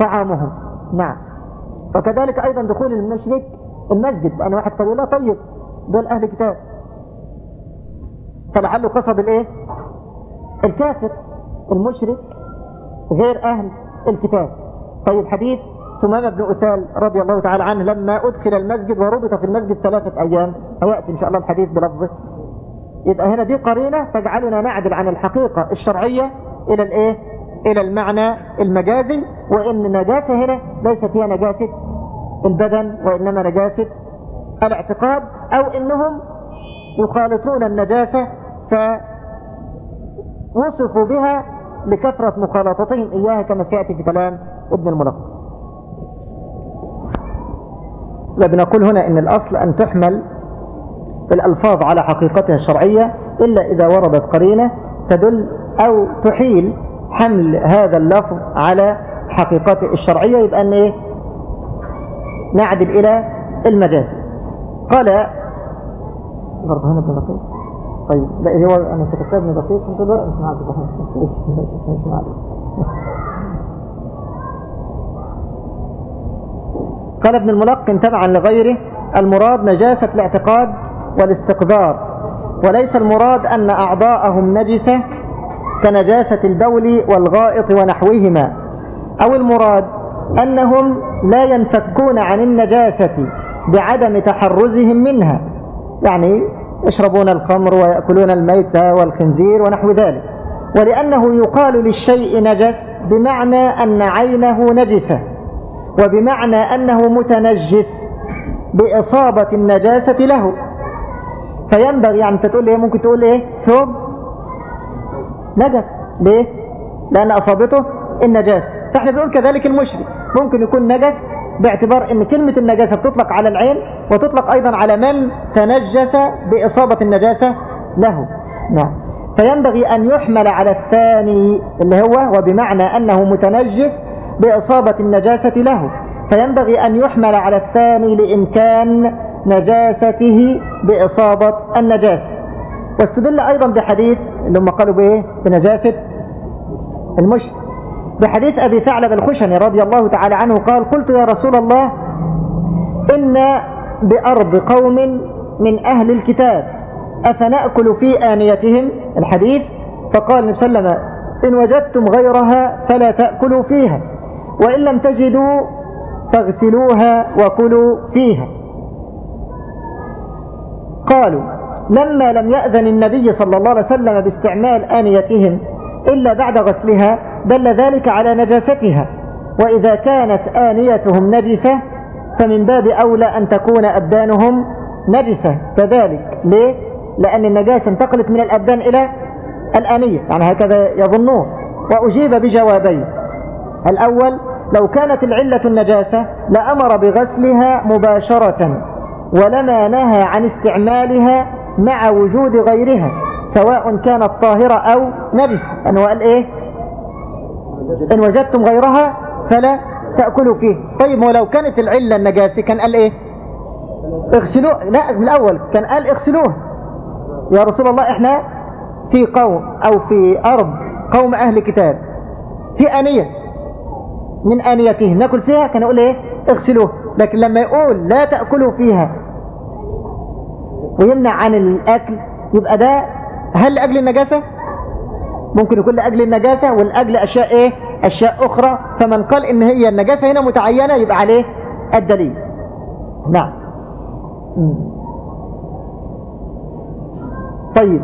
طعامهم. نعم. وكذلك أيضا دخول المشرك المسجد لأن واحد قال لا طيب دول أهل كتاب. فلعله قصد الإيه؟ الكافر المشرك غير أهل الكتاب. طيب حديث ثمامة بن أثال رضي الله تعالى عنه لما أدخل المسجد وربط في المسجد ثلاثة أيام هيأتي إن شاء الله الحديث بلفظه. يبقى هنا دي قرينة تجعلنا نعدل عن الحقيقة الشرعية إلى الإيه؟ إلى المعنى المجازي وإن النجاسة هنا ليست هي نجاسة البدن وإنما نجاسة الاعتقاد أو إنهم يخالطون النجاسة فوصفوا بها لكثرة مخالطتهم. إياها كما سيأتي في كلام ابن الملقب وبنقول هنا إن الأصل أن تحمل الالفاظ على حقيقتها الشرعية إلا إذا وردت قرينة تدل أو تحيل حمل هذا اللفظ على حقيقته الشرعية. يبقى إن إيه؟ نعدل إلى المجاز. قال برضه هنا ابن دقيق طيب لا هو أنا كتبت ابن دقيق انت لا مش معك مش قال ابن الملقن تبعا لغيره المراد نجاسة الاعتقاد والاستقذار. وليس المراد أن أعضاءهم نجسة كنجاسة البول والغائط ونحوهما. أو المراد أنهم لا ينفكون عن النجاسة بعدم تحرزهم منها. يعني يشربون الخمر ويأكلون الميتة والخنزير ونحو ذلك. ولأنه يقال للشيء نجس بمعنى أن عينه نجسة. وبمعنى أنه متنجس بإصابة النجاسة له. فينبغي يعني أنت تقول إيه؟ ممكن تقول إيه؟ ثوب. نجس. ليه؟ لأن أصابته النجاسة فإحنا بنقول كذلك المشرك. ممكن يكون نجس باعتبار إن كلمة النجاسة بتطلق على العين وتطلق أيضا على من تنجس بإصابة النجاسة له. نعم. فينبغي أن يحمل على الثاني اللي هو وبمعنى أنه متنجس بإصابة النجاسة له. فينبغي أن يحمل على الثاني لإمكان نجاسته بإصابة النجاسة. واستدل أيضا بحديث اللي هم قالوا بإيه؟ بنجاسة المشرك بحديث أبي ثعلب الخشني رضي الله تعالى عنه قال قلت يا رسول الله إن بأرض قوم من أهل الكتاب أفنأكل في آنيتهم؟ الحديث. فقال النبي الله إن وجدتم غيرها فلا تأكلوا فيها وإن لم تجدوا فاغسلوها وكلوا فيها. قالوا لما لم يأذن النبي صلى الله عليه وسلم باستعمال آنيتهم إلا بعد غسلها دل ذلك على نجاستها. وإذا كانت آنيتهم نجسة فمن باب أولى أن تكون أبدانهم نجسة. كذلك ليه؟ لأن النجاسة انتقلت من الأبدان إلى الآنية يعني هكذا يظنون. وأجيب بجوابين. الأول لو كانت العلة النجاسة لأمر بغسلها مباشرة. ولما نهى عن استعمالها مع وجود غيرها سواء كانت طاهرة أو نجسة أنه قال إيه؟ إن وجدتم غيرها فلا تأكلوا فيه. طيب ولو كانت العلة النجاسة كان قال إيه؟ اغسلوه. لا من الأول كان قال اغسلوه. يا رسول الله إحنا في قوم أو في أرض قوم أهل كتاب في آنية. من آنيته نأكل فيها؟ كان يقول إيه؟ اغسلوه. لكن لما يقول لا تأكلوا فيها ويمنع عن الأكل يبقى ده هل لأجل النجاسة؟ ممكن يكون لأجل النجاسة والأجل أشياء إيه؟ أشياء أخرى. فمن قال إن هي النجاسة هنا متعينة يبقى عليه الدليل. نعم. طيب.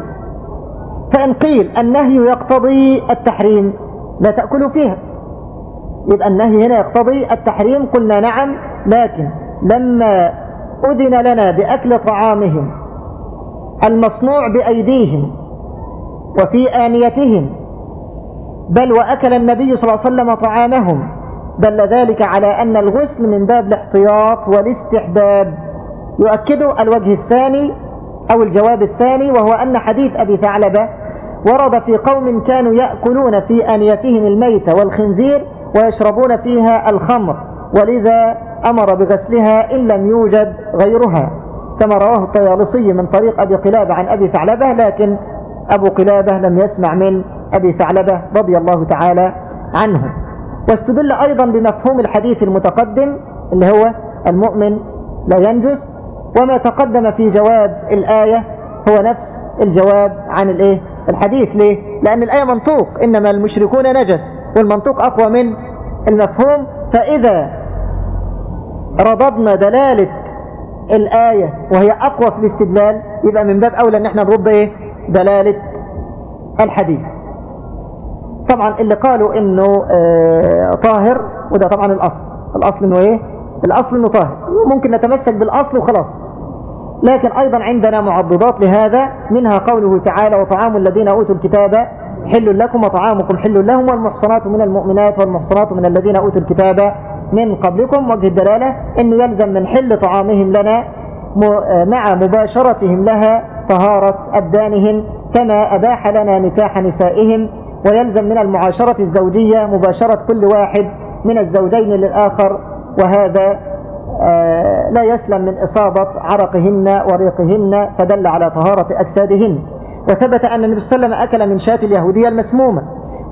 فإن قيل النهي يقتضي التحريم لا تأكلوا فيها. يبقى النهي هنا يقتضي التحريم قلنا نعم لكن لما أذن لنا بأكل طعامهم المصنوع بأيديهم وفي آنيتهم بل وأكل النبي صلى الله عليه وسلم طعامهم دل ذلك على أن الغسل من باب الاحتياط والاستحباب يؤكد الوجه الثاني أو الجواب الثاني وهو أن حديث أبي ثعلبة ورد في قوم كانوا يأكلون في آنيتهم الميت والخنزير ويشربون فيها الخمر ولذا أمر بغسلها إن لم يوجد غيرها. كما رواه الطيالصي من طريق أبي قلابة عن أبي ثعلبة لكن أبو قلابة لم يسمع من أبي ثعلبة رضي الله تعالى عنه. واستدل أيضا بمفهوم الحديث المتقدم اللي هو المؤمن لا ينجس وما تقدم في جواب الآية هو نفس الجواب عن الإيه؟ الحديث. ليه؟ لأن الآية منطوق. إنما المشركون نجس والمنطوق أقوى من المفهوم. فإذا رضضنا دلالة الآية وهي أقوى في الاستدلال يبقى من باب أولى أن إحنا نرد إيه؟ دلالة الحديث. طبعا اللي قالوا إنه آه طاهر وده طبعا الأصل. الأصل إنه إيه؟ الأصل إنه طاهر. ممكن نتمسك بالأصل وخلاص. لكن أيضا عندنا معضدات لهذا منها قوله تعالى وطعام الذين أوتوا الكتاب حل لكم وطعامكم حل لهم والمحصنات من المؤمنات والمحصنات من الذين أوتوا الكتاب من قبلكم وجه الدلالة إنه يلزم من حل طعامهم لنا مع مباشرتهم لها طهارة أبدانهم كما أباح لنا نكاح نسائهم ويلزم من المعاشرة الزوجية مباشرة كل واحد من الزوجين للآخر وهذا آه لا يسلم من إصابة عرقهن وريقهن فدل على طهارة أجسادهن. وثبت أن النبي صلى الله عليه وسلم أكل من شاة اليهودية المسمومة.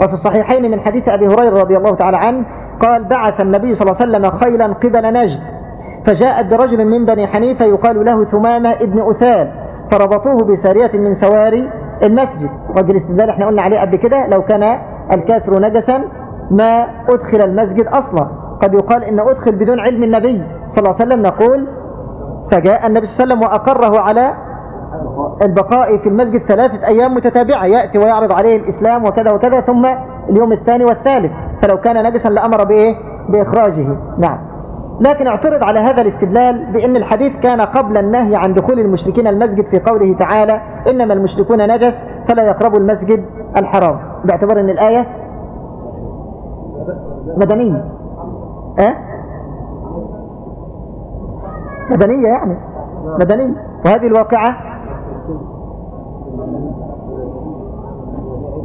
وفي الصحيحين من حديث أبي هريرة رضي الله تعالى عنه قال بعث النبي صلى الله عليه وسلم خيلا قبل نجد فجاءت برجل من بني حنيفة يقال له ثمامة ابن أثال فربطوه بسارية من سواري المسجد. وجه الاستدلال إحنا قلنا عليه قبل كده لو كان الكافر نجسا ما أدخل المسجد أصلا. قد يقال إن أدخل بدون علم النبي صلى الله عليه وسلم نقول فجاء النبي صلى الله عليه وسلم وأقره على البقاء في المسجد ثلاثة أيام متتابعة يأتي ويعرض عليه الإسلام وكذا وكذا ثم اليوم الثاني والثالث. فلو كان نجسا لأمر بإيه؟ بإخراجه. نعم. لكن اعترض على هذا الاستدلال بأن الحديث كان قبل النهي عن دخول المشركين المسجد في قوله تعالى إنما المشركون نجس فلا يقربوا المسجد الحرام. باعتبار أن الآية مدنية. أه؟ مدنية يعني. مدنية. وهذه الواقعة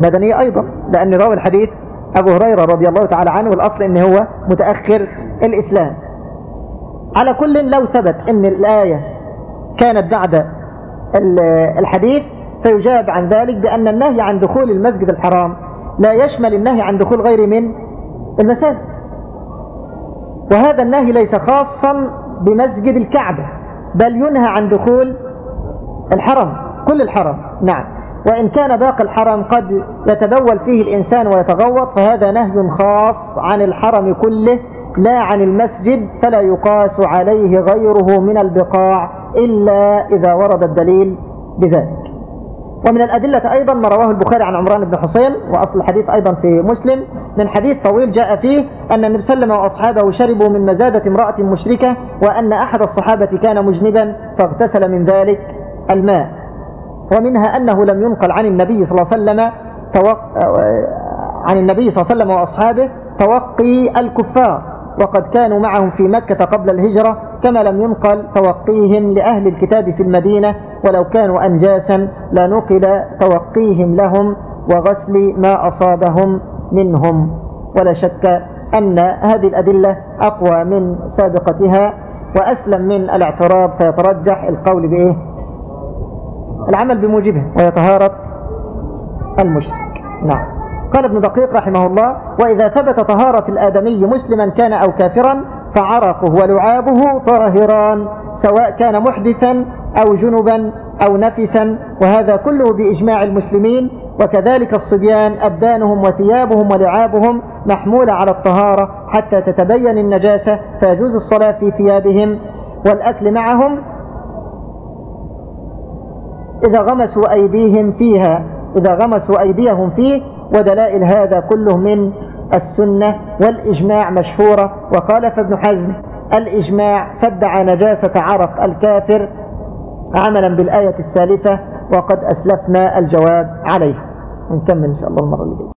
مدنية أيضا لأن راوي الحديث أبو هريرة رضي الله تعالى عنه والأصل أنه هو متأخر الإسلام. على كل لو ثبت أن الآية كانت بعد الحديث فيجاب عن ذلك بأن النهي عن دخول المسجد الحرام لا يشمل النهي عن دخول غير من المساجد. وهذا النهي ليس خاصا بمسجد الكعبة بل ينهى عن دخول الحرم كل الحرم. نعم. وإن كان باقي الحرم قد يتبول فيه الإنسان ويتغوط فهذا نهي خاص عن الحرم كله لا عن المسجد فلا يقاس عليه غيره من البقاع إلا إذا ورد الدليل بذلك. ومن الأدلة أيضا ما رواه البخاري عن عمران بن حسين وأصل الحديث أيضا في مسلم من حديث طويل جاء فيه أن النبي صلى الله عليه وسلم وأصحابه شربوا من مزادة امرأة مشركة وأن أحد الصحابة كان مجنبا فاغتسل من ذلك الماء. ومنها أنه لم ينقل عن النبي صلى الله عليه وسلم توق... عن النبي صلى الله عليه وسلم وأصحابه توقي الكفار وقد كانوا معهم في مكة قبل الهجرة كما لم ينقل توقيهم لأهل الكتاب في المدينة ولو كانوا أنجاسا لنقل توقيهم لهم وغسل ما أصابهم منهم. ولا شك أن هذه الأدلة أقوى من سابقتها وأسلم من الاعتراض فيترجح القول بإيه؟ العمل بموجبه ويتهارط المشرك. نعم. قال ابن دقيق رحمه الله وإذا ثبت طهارة الآدمي مسلما كان أو كافرا فعرقه ولعابه طاهران سواء كان محدثا أو جنبا أو نفسا وهذا كله بإجماع المسلمين. وكذلك الصبيان أبدانهم وثيابهم ولعابهم محمولة على الطهارة حتى تتبين النجاسة فيجوز الصلاة في ثيابهم والأكل معهم إذا غمسوا أيديهم فيها إذا غمسوا أيديهم فيه ودلائل هذا كله من السنة والإجماع مشهورة. وخالف ابن حزم الإجماع فادعى نجاسة عرق الكافر عملا بالآية الثالثة وقد أسلفنا الجواب عليه. نكمل إن شاء الله المرة اللي